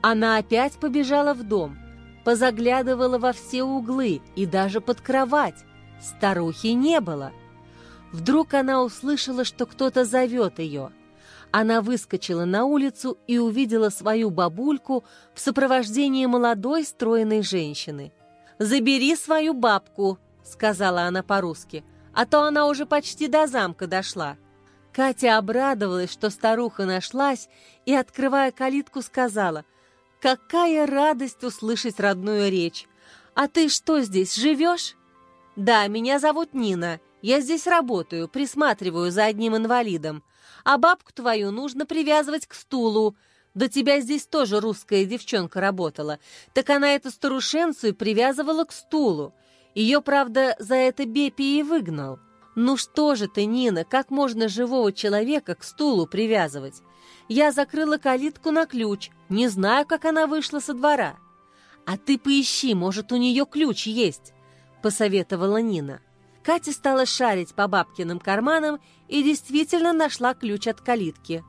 Она опять побежала в дом, позаглядывала во все углы и даже под кровать. Старухи не было. Вдруг она услышала, что кто-то зовет ее – она выскочила на улицу и увидела свою бабульку в сопровождении молодой стройной женщины. «Забери свою бабку», — сказала она по-русски, «а то она уже почти до замка дошла». Катя обрадовалась, что старуха нашлась, и, открывая калитку, сказала, «Какая радость услышать родную речь! А ты что здесь, живешь?» «Да, меня зовут Нина. Я здесь работаю, присматриваю за одним инвалидом а бабку твою нужно привязывать к стулу. До тебя здесь тоже русская девчонка работала. Так она эту старушенцию привязывала к стулу. Ее, правда, за это Бепи и выгнал. Ну что же ты, Нина, как можно живого человека к стулу привязывать? Я закрыла калитку на ключ, не знаю, как она вышла со двора. А ты поищи, может, у нее ключ есть, посоветовала Нина. Катя стала шарить по бабкиным карманам и действительно нашла ключ от калитки.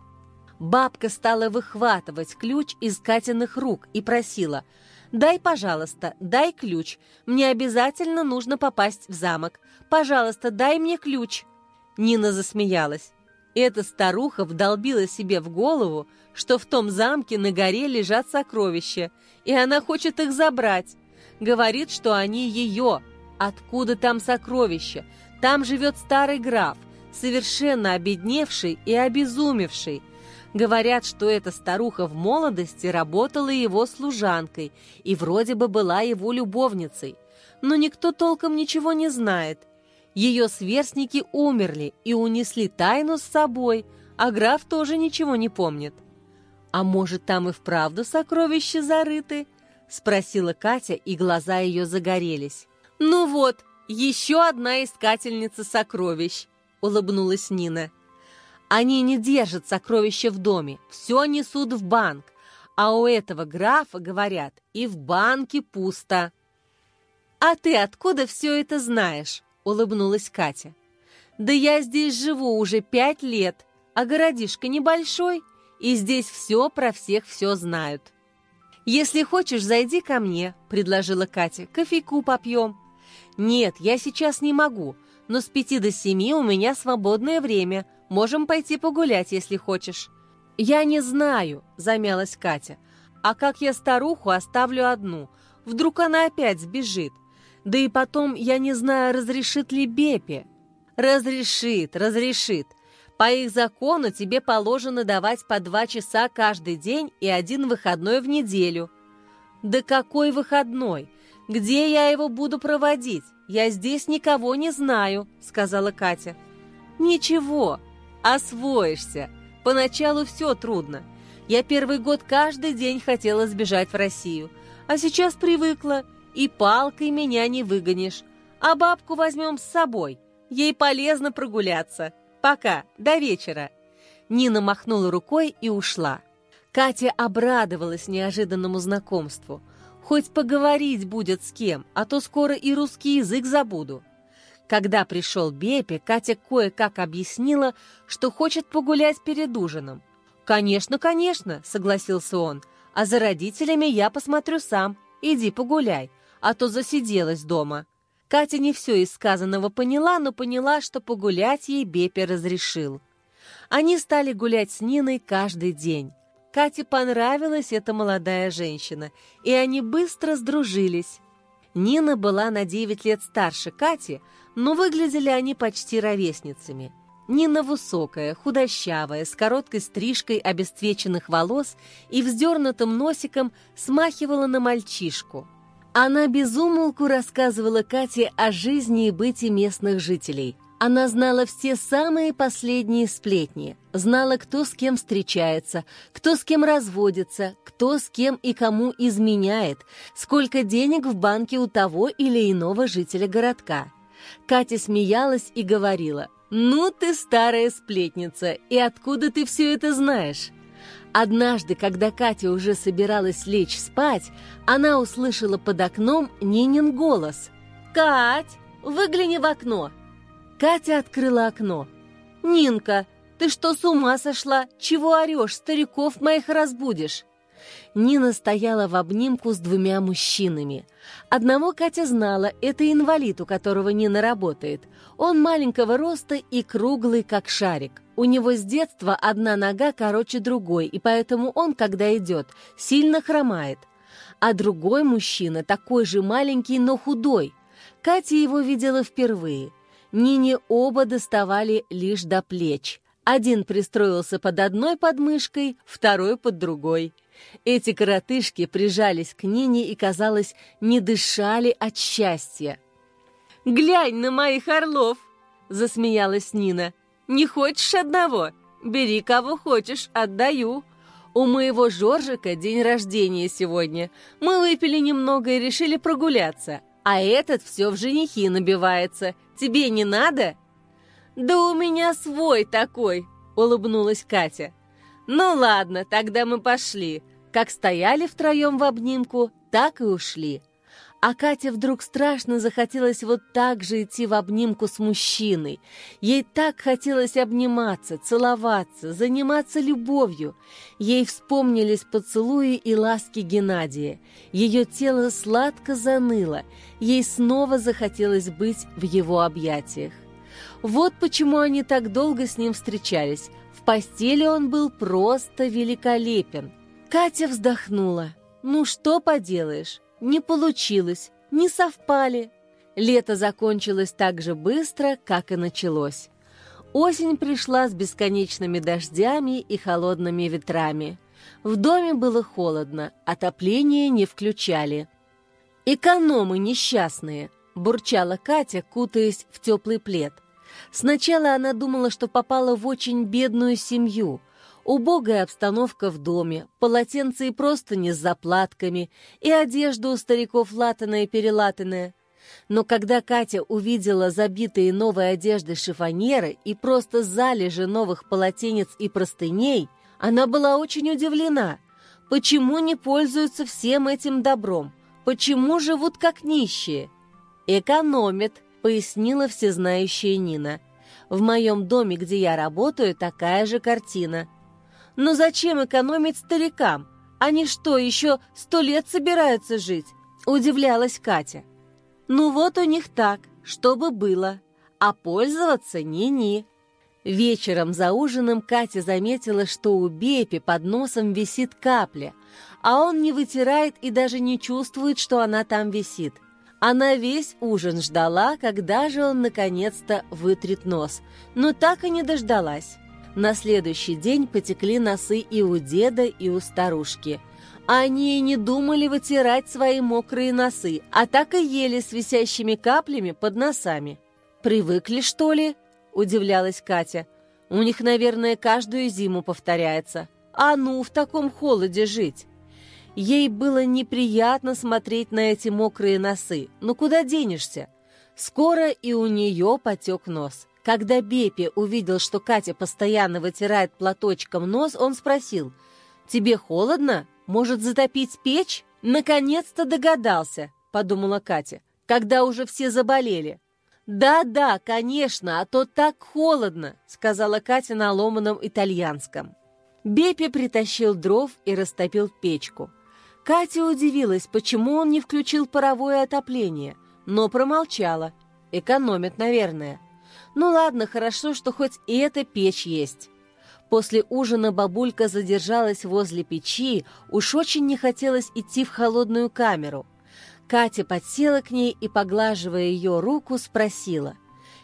Бабка стала выхватывать ключ из Катиных рук и просила «Дай, пожалуйста, дай ключ. Мне обязательно нужно попасть в замок. Пожалуйста, дай мне ключ». Нина засмеялась. Эта старуха вдолбила себе в голову, что в том замке на горе лежат сокровища, и она хочет их забрать. Говорит, что они ее. Откуда там сокровища? Там живет старый граф, совершенно обедневший и обезумевший. Говорят, что эта старуха в молодости работала его служанкой и вроде бы была его любовницей. Но никто толком ничего не знает. Ее сверстники умерли и унесли тайну с собой, а граф тоже ничего не помнит. «А может, там и вправду сокровища зарыты?» — спросила Катя, и глаза ее загорелись. «Ну вот, еще одна искательница сокровищ», — улыбнулась Нина. «Они не держат сокровища в доме, все несут в банк, а у этого графа, говорят, и в банке пусто». «А ты откуда все это знаешь?» — улыбнулась Катя. «Да я здесь живу уже пять лет, а городишко небольшой, и здесь все про всех все знают». «Если хочешь, зайди ко мне», — предложила Катя. «Кофейку попьем». «Нет, я сейчас не могу, но с пяти до семи у меня свободное время. Можем пойти погулять, если хочешь». «Я не знаю», — замялась Катя. «А как я старуху оставлю одну? Вдруг она опять сбежит? Да и потом я не знаю, разрешит ли Бепе». «Разрешит, разрешит. По их закону тебе положено давать по два часа каждый день и один выходной в неделю». «Да какой выходной? Где я его буду проводить? Я здесь никого не знаю», — сказала Катя. «Ничего, освоишься. Поначалу все трудно. Я первый год каждый день хотела сбежать в Россию, а сейчас привыкла, и палкой меня не выгонишь. А бабку возьмем с собой, ей полезно прогуляться. Пока, до вечера». Нина махнула рукой и ушла. Катя обрадовалась неожиданному знакомству — Хоть поговорить будет с кем, а то скоро и русский язык забуду. Когда пришел Бепе, Катя кое-как объяснила, что хочет погулять перед ужином. «Конечно, конечно», — согласился он, «а за родителями я посмотрю сам. Иди погуляй, а то засиделась дома». Катя не все из сказанного поняла, но поняла, что погулять ей Бепе разрешил. Они стали гулять с Ниной каждый день. Кате понравилась эта молодая женщина, и они быстро сдружились. Нина была на 9 лет старше Кати, но выглядели они почти ровесницами. Нина высокая, худощавая, с короткой стрижкой обесцвеченных волос и вздернутым носиком смахивала на мальчишку. Она безумолку рассказывала Кате о жизни и быте местных жителей – она знала все самые последние сплетни, знала, кто с кем встречается, кто с кем разводится, кто с кем и кому изменяет, сколько денег в банке у того или иного жителя городка. Катя смеялась и говорила, «Ну ты старая сплетница, и откуда ты все это знаешь?» Однажды, когда Катя уже собиралась лечь спать, она услышала под окном Нинин голос. «Кать, выгляни в окно!» Катя открыла окно. «Нинка, ты что, с ума сошла? Чего орешь? Стариков моих разбудишь!» Нина стояла в обнимку с двумя мужчинами. Одного Катя знала, это инвалид, у которого Нина работает. Он маленького роста и круглый, как шарик. У него с детства одна нога короче другой, и поэтому он, когда идет, сильно хромает. А другой мужчина такой же маленький, но худой. Катя его видела впервые – Нине оба доставали лишь до плеч. Один пристроился под одной подмышкой, второй под другой. Эти коротышки прижались к Нине и, казалось, не дышали от счастья. «Глянь на моих орлов!» — засмеялась Нина. «Не хочешь одного? Бери кого хочешь, отдаю. У моего Жоржика день рождения сегодня. Мы выпили немного и решили прогуляться. А этот все в женихи набивается. Тебе не надо?» «Да у меня свой такой», — улыбнулась Катя. «Ну ладно, тогда мы пошли. Как стояли втроем в обнимку, так и ушли. А Кате вдруг страшно захотелось вот так же идти в обнимку с мужчиной. Ей так хотелось обниматься, целоваться, заниматься любовью. Ей вспомнились поцелуи и ласки Геннадия. Ее тело сладко заныло. Ей снова захотелось быть в его объятиях. Вот почему они так долго с ним встречались. В постели он был просто великолепен. Катя вздохнула. «Ну что поделаешь, не получилось, не совпали». Лето закончилось так же быстро, как и началось. Осень пришла с бесконечными дождями и холодными ветрами. В доме было холодно, отопление не включали. «Экономы несчастные!» – бурчала Катя, кутаясь в теплый плед. Сначала она думала, что попала в очень бедную семью. Убогая обстановка в доме, полотенце и простыни с заплатками, и одежда у стариков латаная-перелатанная – но когда Катя увидела забитые новой одеждой шифонеры и просто залежи новых полотенец и простыней, она была очень удивлена. Почему не пользуются всем этим добром? Почему живут как нищие? «Экономят», — пояснила всезнающая Нина. «В моем доме, где я работаю, такая же картина». «Но зачем экономить старикам? Они что, еще сто лет собираются жить?» — удивлялась Катя. Ну вот у них так, чтобы было, а пользоваться ни-ни. Вечером за ужином Катя заметила, что у Бепи под носом висит капля, а он не вытирает и даже не чувствует, что она там висит. Она весь ужин ждала, когда же он наконец-то вытрет нос, но так и не дождалась. На следующий день потекли носы и у деда, и у старушки – они и не думали вытирать свои мокрые носы, а так и ели с висящими каплями под носами. «Привыкли, что ли?» – удивлялась Катя. «У них, наверное, каждую зиму повторяется. А ну, в таком холоде жить!» Ей было неприятно смотреть на эти мокрые носы. Но куда денешься? Скоро и у нее потек нос. Когда Бепи увидел, что Катя постоянно вытирает платочком нос, он спросил, «Тебе холодно?» Может, затопить печь? Наконец-то догадался, подумала Катя, когда уже все заболели. «Да-да, конечно, а то так холодно», — сказала Катя на ломаном итальянском. Бепи притащил дров и растопил печку. Катя удивилась, почему он не включил паровое отопление, но промолчала. Экономит, наверное. Ну ладно, хорошо, что хоть и эта печь есть. После ужина бабулька задержалась возле печи, уж очень не хотелось идти в холодную камеру. Катя подсела к ней и, поглаживая ее руку, спросила.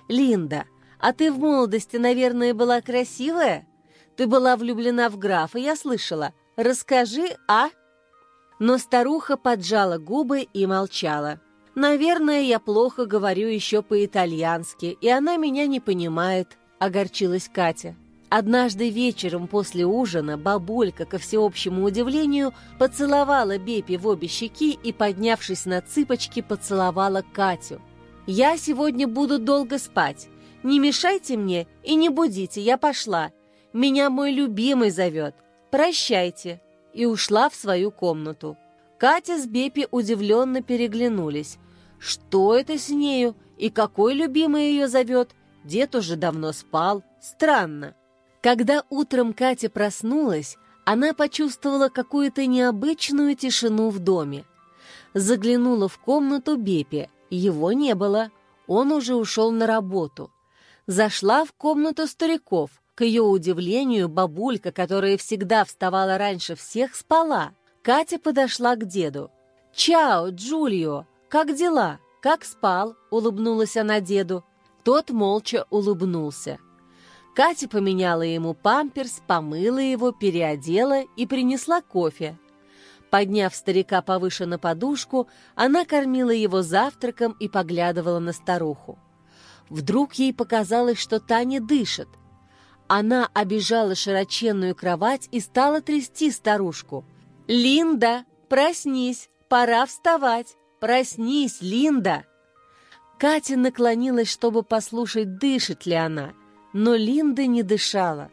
«Линда, а ты в молодости, наверное, была красивая? Ты была влюблена в графа, я слышала. Расскажи, а?» Но старуха поджала губы и молчала. «Наверное, я плохо говорю еще по-итальянски, и она меня не понимает», — огорчилась Катя. Однажды вечером после ужина бабулька, ко всеобщему удивлению, поцеловала Бепи в обе щеки и, поднявшись на цыпочки, поцеловала Катю. «Я сегодня буду долго спать. Не мешайте мне и не будите, я пошла. Меня мой любимый зовет. Прощайте!» И ушла в свою комнату. Катя с Бепи удивленно переглянулись. Что это с нею? И какой любимый ее зовет? Дед уже давно спал. Странно. Когда утром Катя проснулась, она почувствовала какую-то необычную тишину в доме. Заглянула в комнату Бепи, его не было, он уже ушел на работу. Зашла в комнату стариков. К ее удивлению, бабулька, которая всегда вставала раньше всех, спала. Катя подошла к деду. «Чао, Джулио! Как дела? Как спал?» — улыбнулась она деду. Тот молча улыбнулся. Катя поменяла ему памперс, помыла его, переодела и принесла кофе. Подняв старика повыше на подушку, она кормила его завтраком и поглядывала на старуху. Вдруг ей показалось, что та не дышит. Она обижала широченную кровать и стала трясти старушку. «Линда, проснись! Пора вставать! Проснись, Линда!» Катя наклонилась, чтобы послушать, дышит ли она – но Линда не дышала.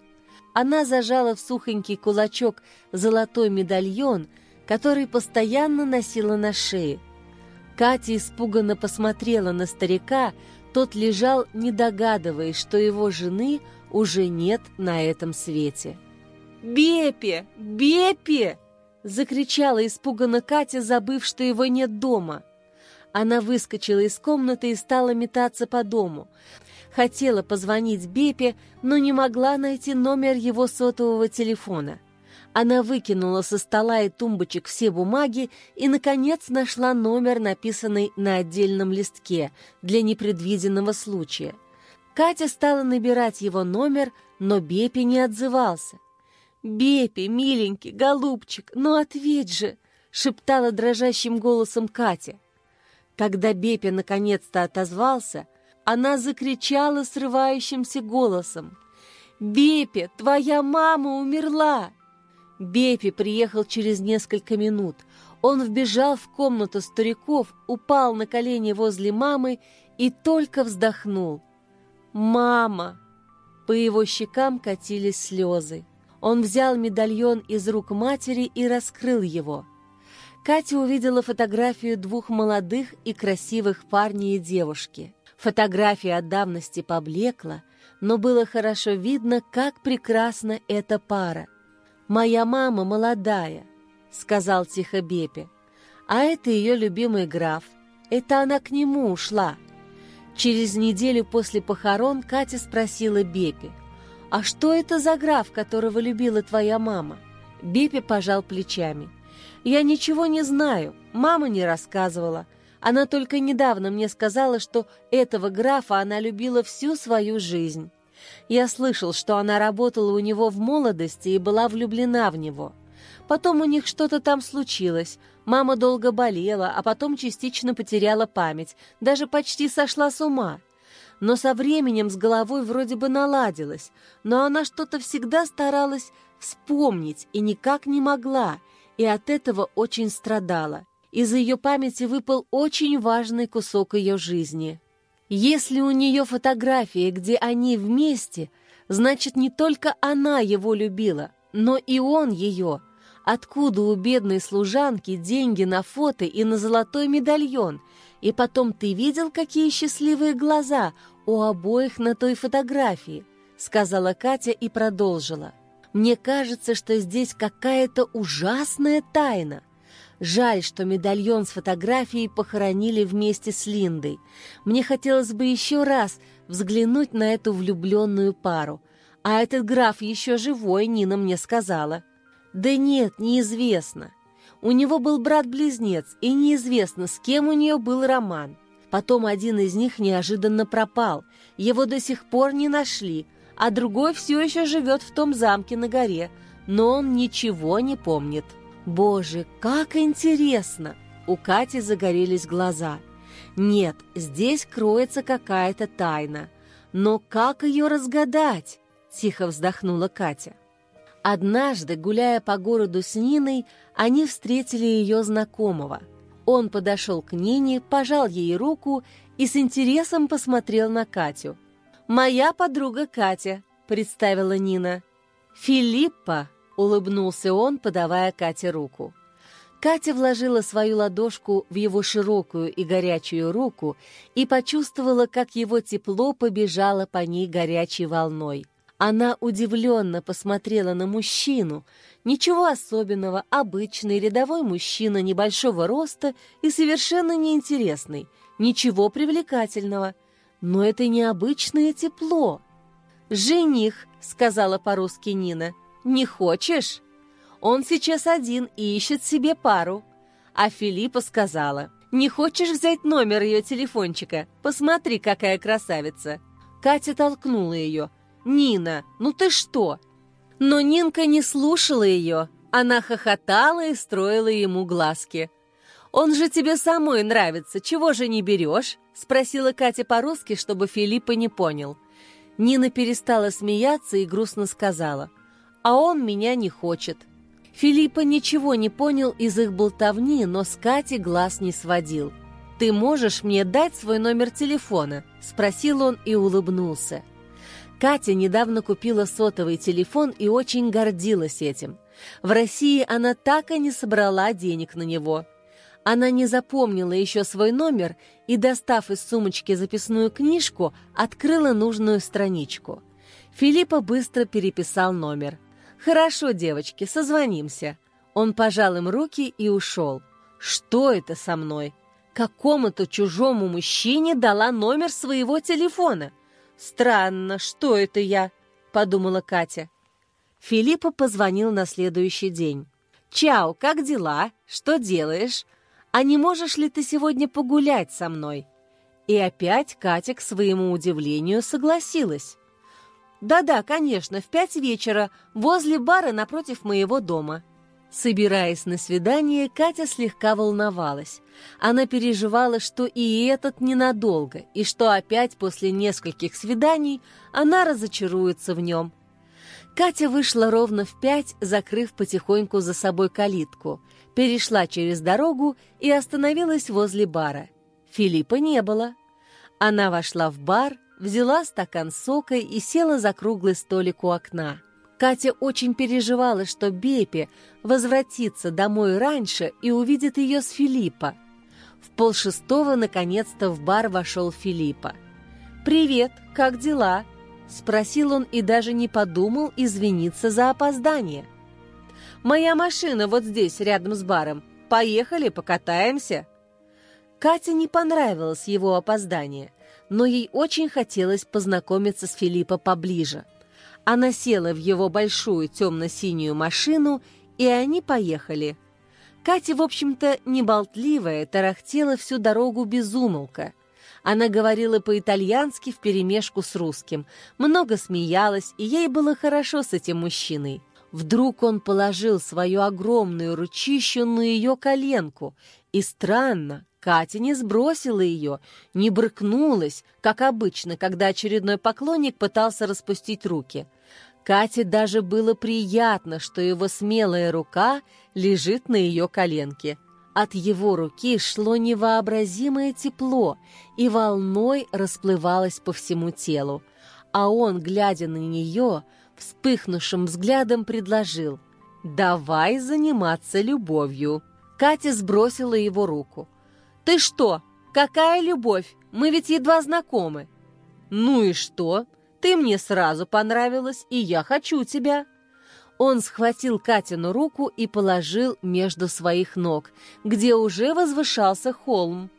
Она зажала в сухонький кулачок золотой медальон, который постоянно носила на шее. Катя испуганно посмотрела на старика, тот лежал, не догадываясь, что его жены уже нет на этом свете. «Бепи! Бепи!» — закричала испуганно Катя, забыв, что его нет дома. Она выскочила из комнаты и стала метаться по дому. Хотела позвонить Бепе, но не могла найти номер его сотового телефона. Она выкинула со стола и тумбочек все бумаги и, наконец, нашла номер, написанный на отдельном листке для непредвиденного случая. Катя стала набирать его номер, но Бепе не отзывался. «Бепе, миленький, голубчик, ну ответь же!» — шептала дрожащим голосом Катя. Когда Бепе наконец-то отозвался, она закричала срывающимся голосом. «Бепе, твоя мама умерла!» Бепи приехал через несколько минут. Он вбежал в комнату стариков, упал на колени возле мамы и только вздохнул. «Мама!» По его щекам катились слезы. Он взял медальон из рук матери и раскрыл его. Катя увидела фотографию двух молодых и красивых парней и девушки. Фотография от давности поблекла, но было хорошо видно, как прекрасна эта пара. «Моя мама молодая», — сказал тихо Бепе. «А это ее любимый граф. Это она к нему ушла». Через неделю после похорон Катя спросила Бепе, «А что это за граф, которого любила твоя мама?» Бепе пожал плечами. «Я ничего не знаю, мама не рассказывала. Она только недавно мне сказала, что этого графа она любила всю свою жизнь. Я слышал, что она работала у него в молодости и была влюблена в него. Потом у них что-то там случилось. Мама долго болела, а потом частично потеряла память, даже почти сошла с ума. Но со временем с головой вроде бы наладилась, но она что-то всегда старалась вспомнить и никак не могла, и от этого очень страдала. Из ее памяти выпал очень важный кусок ее жизни. Если у нее фотографии, где они вместе, значит, не только она его любила, но и он ее. Откуда у бедной служанки деньги на фото и на золотой медальон? И потом ты видел, какие счастливые глаза у обоих на той фотографии?» Сказала Катя и продолжила. «Мне кажется, что здесь какая-то ужасная тайна. Жаль, что медальон с фотографией похоронили вместе с Линдой. Мне хотелось бы еще раз взглянуть на эту влюбленную пару. А этот граф еще живой, Нина мне сказала. Да нет, неизвестно. У него был брат-близнец, и неизвестно, с кем у нее был роман. Потом один из них неожиданно пропал. Его до сих пор не нашли, а другой все еще живет в том замке на горе, но он ничего не помнит. Боже, как интересно! У Кати загорелись глаза. Нет, здесь кроется какая-то тайна. Но как ее разгадать? Тихо вздохнула Катя. Однажды, гуляя по городу с Ниной, они встретили ее знакомого. Он подошел к Нине, пожал ей руку и с интересом посмотрел на Катю. «Моя подруга Катя», — представила Нина. «Филиппа», — улыбнулся он, подавая Кате руку. Катя вложила свою ладошку в его широкую и горячую руку и почувствовала, как его тепло побежало по ней горячей волной. Она удивленно посмотрела на мужчину. Ничего особенного, обычный рядовой мужчина небольшого роста и совершенно неинтересный. Ничего привлекательного. Но это необычное тепло. «Жених», — сказала по-русски Нина, — не хочешь? Он сейчас один и ищет себе пару. А Филиппа сказала, не хочешь взять номер ее телефончика? Посмотри, какая красавица. Катя толкнула ее. «Нина, ну ты что?» Но Нинка не слушала ее. Она хохотала и строила ему глазки. «Он же тебе самой нравится, чего же не берешь?» Спросила Катя по-русски, чтобы Филиппа не понял. Нина перестала смеяться и грустно сказала а он меня не хочет. Филиппа ничего не понял из их болтовни, но с Кати глаз не сводил. «Ты можешь мне дать свой номер телефона?» – спросил он и улыбнулся. Катя недавно купила сотовый телефон и очень гордилась этим. В России она так и не собрала денег на него. Она не запомнила еще свой номер и, достав из сумочки записную книжку, открыла нужную страничку. Филиппа быстро переписал номер – «Хорошо, девочки, созвонимся». Он пожал им руки и ушел. «Что это со мной? Какому-то чужому мужчине дала номер своего телефона? «Странно, что это я?» — подумала Катя. Филиппа позвонил на следующий день. «Чао, как дела? Что делаешь? А не можешь ли ты сегодня погулять со мной?» И опять Катя, к своему удивлению, согласилась. «Да-да, конечно, в пять вечера, возле бара напротив моего дома». Собираясь на свидание, Катя слегка волновалась. Она переживала, что и этот ненадолго, и что опять после нескольких свиданий она разочаруется в нем. Катя вышла ровно в пять, закрыв потихоньку за собой калитку, перешла через дорогу и остановилась возле бара. Филиппа не было. Она вошла в бар, взяла стакан сока и села за круглый столик у окна. Катя очень переживала, что Бепи возвратится домой раньше и увидит ее с Филиппа. В полшестого наконец-то в бар вошел Филиппа. «Привет, как дела?» – спросил он и даже не подумал извиниться за опоздание. «Моя машина вот здесь, рядом с баром. Поехали, покатаемся». Кате не понравилось его опоздание, но ей очень хотелось познакомиться с Филиппом поближе – она села в его большую темно-синюю машину, и они поехали. Катя, в общем-то, неболтливая, тарахтела всю дорогу без умолка. Она говорила по-итальянски вперемешку с русским, много смеялась, и ей было хорошо с этим мужчиной. Вдруг он положил свою огромную ручищу на ее коленку, и странно, Катя не сбросила ее, не брыкнулась, как обычно, когда очередной поклонник пытался распустить руки. Кате даже было приятно, что его смелая рука лежит на ее коленке. От его руки шло невообразимое тепло и волной расплывалось по всему телу. А он, глядя на нее, вспыхнувшим взглядом предложил «Давай заниматься любовью». Катя сбросила его руку. «Ты что? Какая любовь? Мы ведь едва знакомы». «Ну и что? Ты мне сразу понравилась, и я хочу тебя». Он схватил Катину руку и положил между своих ног, где уже возвышался холм.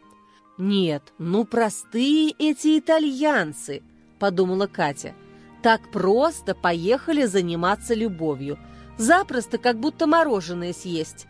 «Нет, ну простые эти итальянцы», — подумала Катя. «Так просто поехали заниматься любовью. Запросто, как будто мороженое съесть».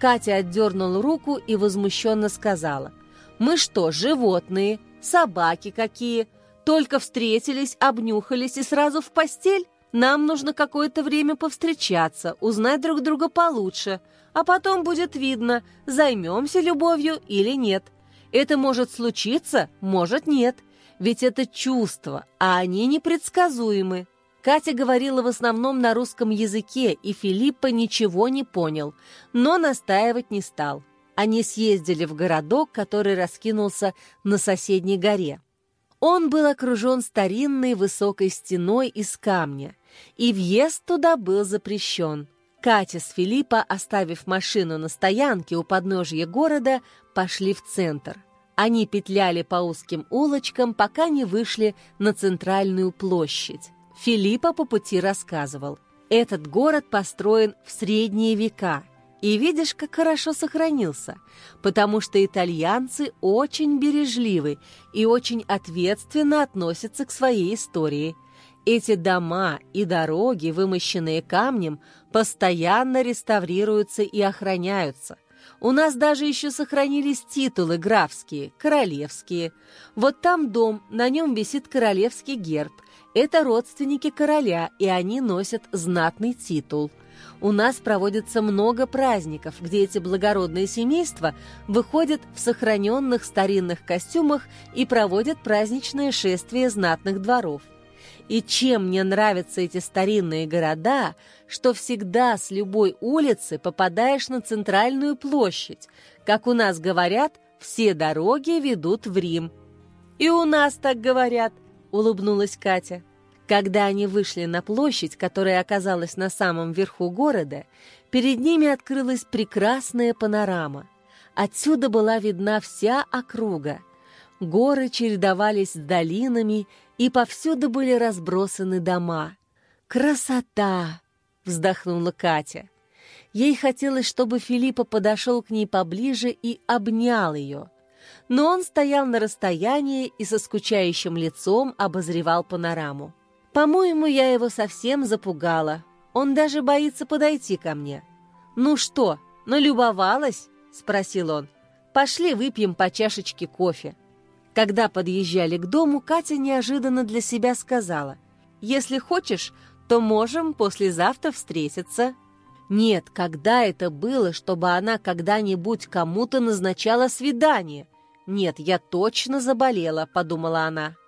Катя отдернула руку и возмущенно сказала. «Мы что, животные? Собаки какие? Только встретились, обнюхались и сразу в постель? Нам нужно какое-то время повстречаться, узнать друг друга получше, а потом будет видно, займемся любовью или нет. Это может случиться, может нет, ведь это чувства, а они непредсказуемы. Катя говорила в основном на русском языке, и Филиппа ничего не понял, но настаивать не стал. Они съездили в городок, который раскинулся на соседней горе. Он был окружен старинной высокой стеной из камня, и въезд туда был запрещен. Катя с Филиппа, оставив машину на стоянке у подножья города, пошли в центр. Они петляли по узким улочкам, пока не вышли на центральную площадь. Филиппа по пути рассказывал. Этот город построен в средние века, и видишь, как хорошо сохранился, потому что итальянцы очень бережливы и очень ответственно относятся к своей истории. Эти дома и дороги, вымощенные камнем, постоянно реставрируются и охраняются. У нас даже еще сохранились титулы графские, королевские. Вот там дом, на нем висит королевский герб. Это родственники короля, и они носят знатный титул – у нас проводится много праздников, где эти благородные семейства выходят в сохраненных старинных костюмах и проводят праздничное шествие знатных дворов. И чем мне нравятся эти старинные города, что всегда с любой улицы попадаешь на центральную площадь. Как у нас говорят, все дороги ведут в Рим. «И у нас так говорят», — улыбнулась Катя. Когда они вышли на площадь, которая оказалась на самом верху города, перед ними открылась прекрасная панорама. Отсюда была видна вся округа. Горы чередовались с долинами, и повсюду были разбросаны дома. «Красота!» — вздохнула Катя. Ей хотелось, чтобы Филиппа подошел к ней поближе и обнял ее. но он стоял на расстоянии и со скучающим лицом обозревал панораму. По-моему, я его совсем запугала. Он даже боится подойти ко мне. «Ну что, налюбовалась?» — спросил он. «Пошли выпьем по чашечке кофе». Когда подъезжали к дому, Катя неожиданно для себя сказала. «Если хочешь, то можем послезавтра встретиться». Нет, когда это было, чтобы она когда-нибудь кому-то назначала свидание? Нет, я точно заболела, подумала она.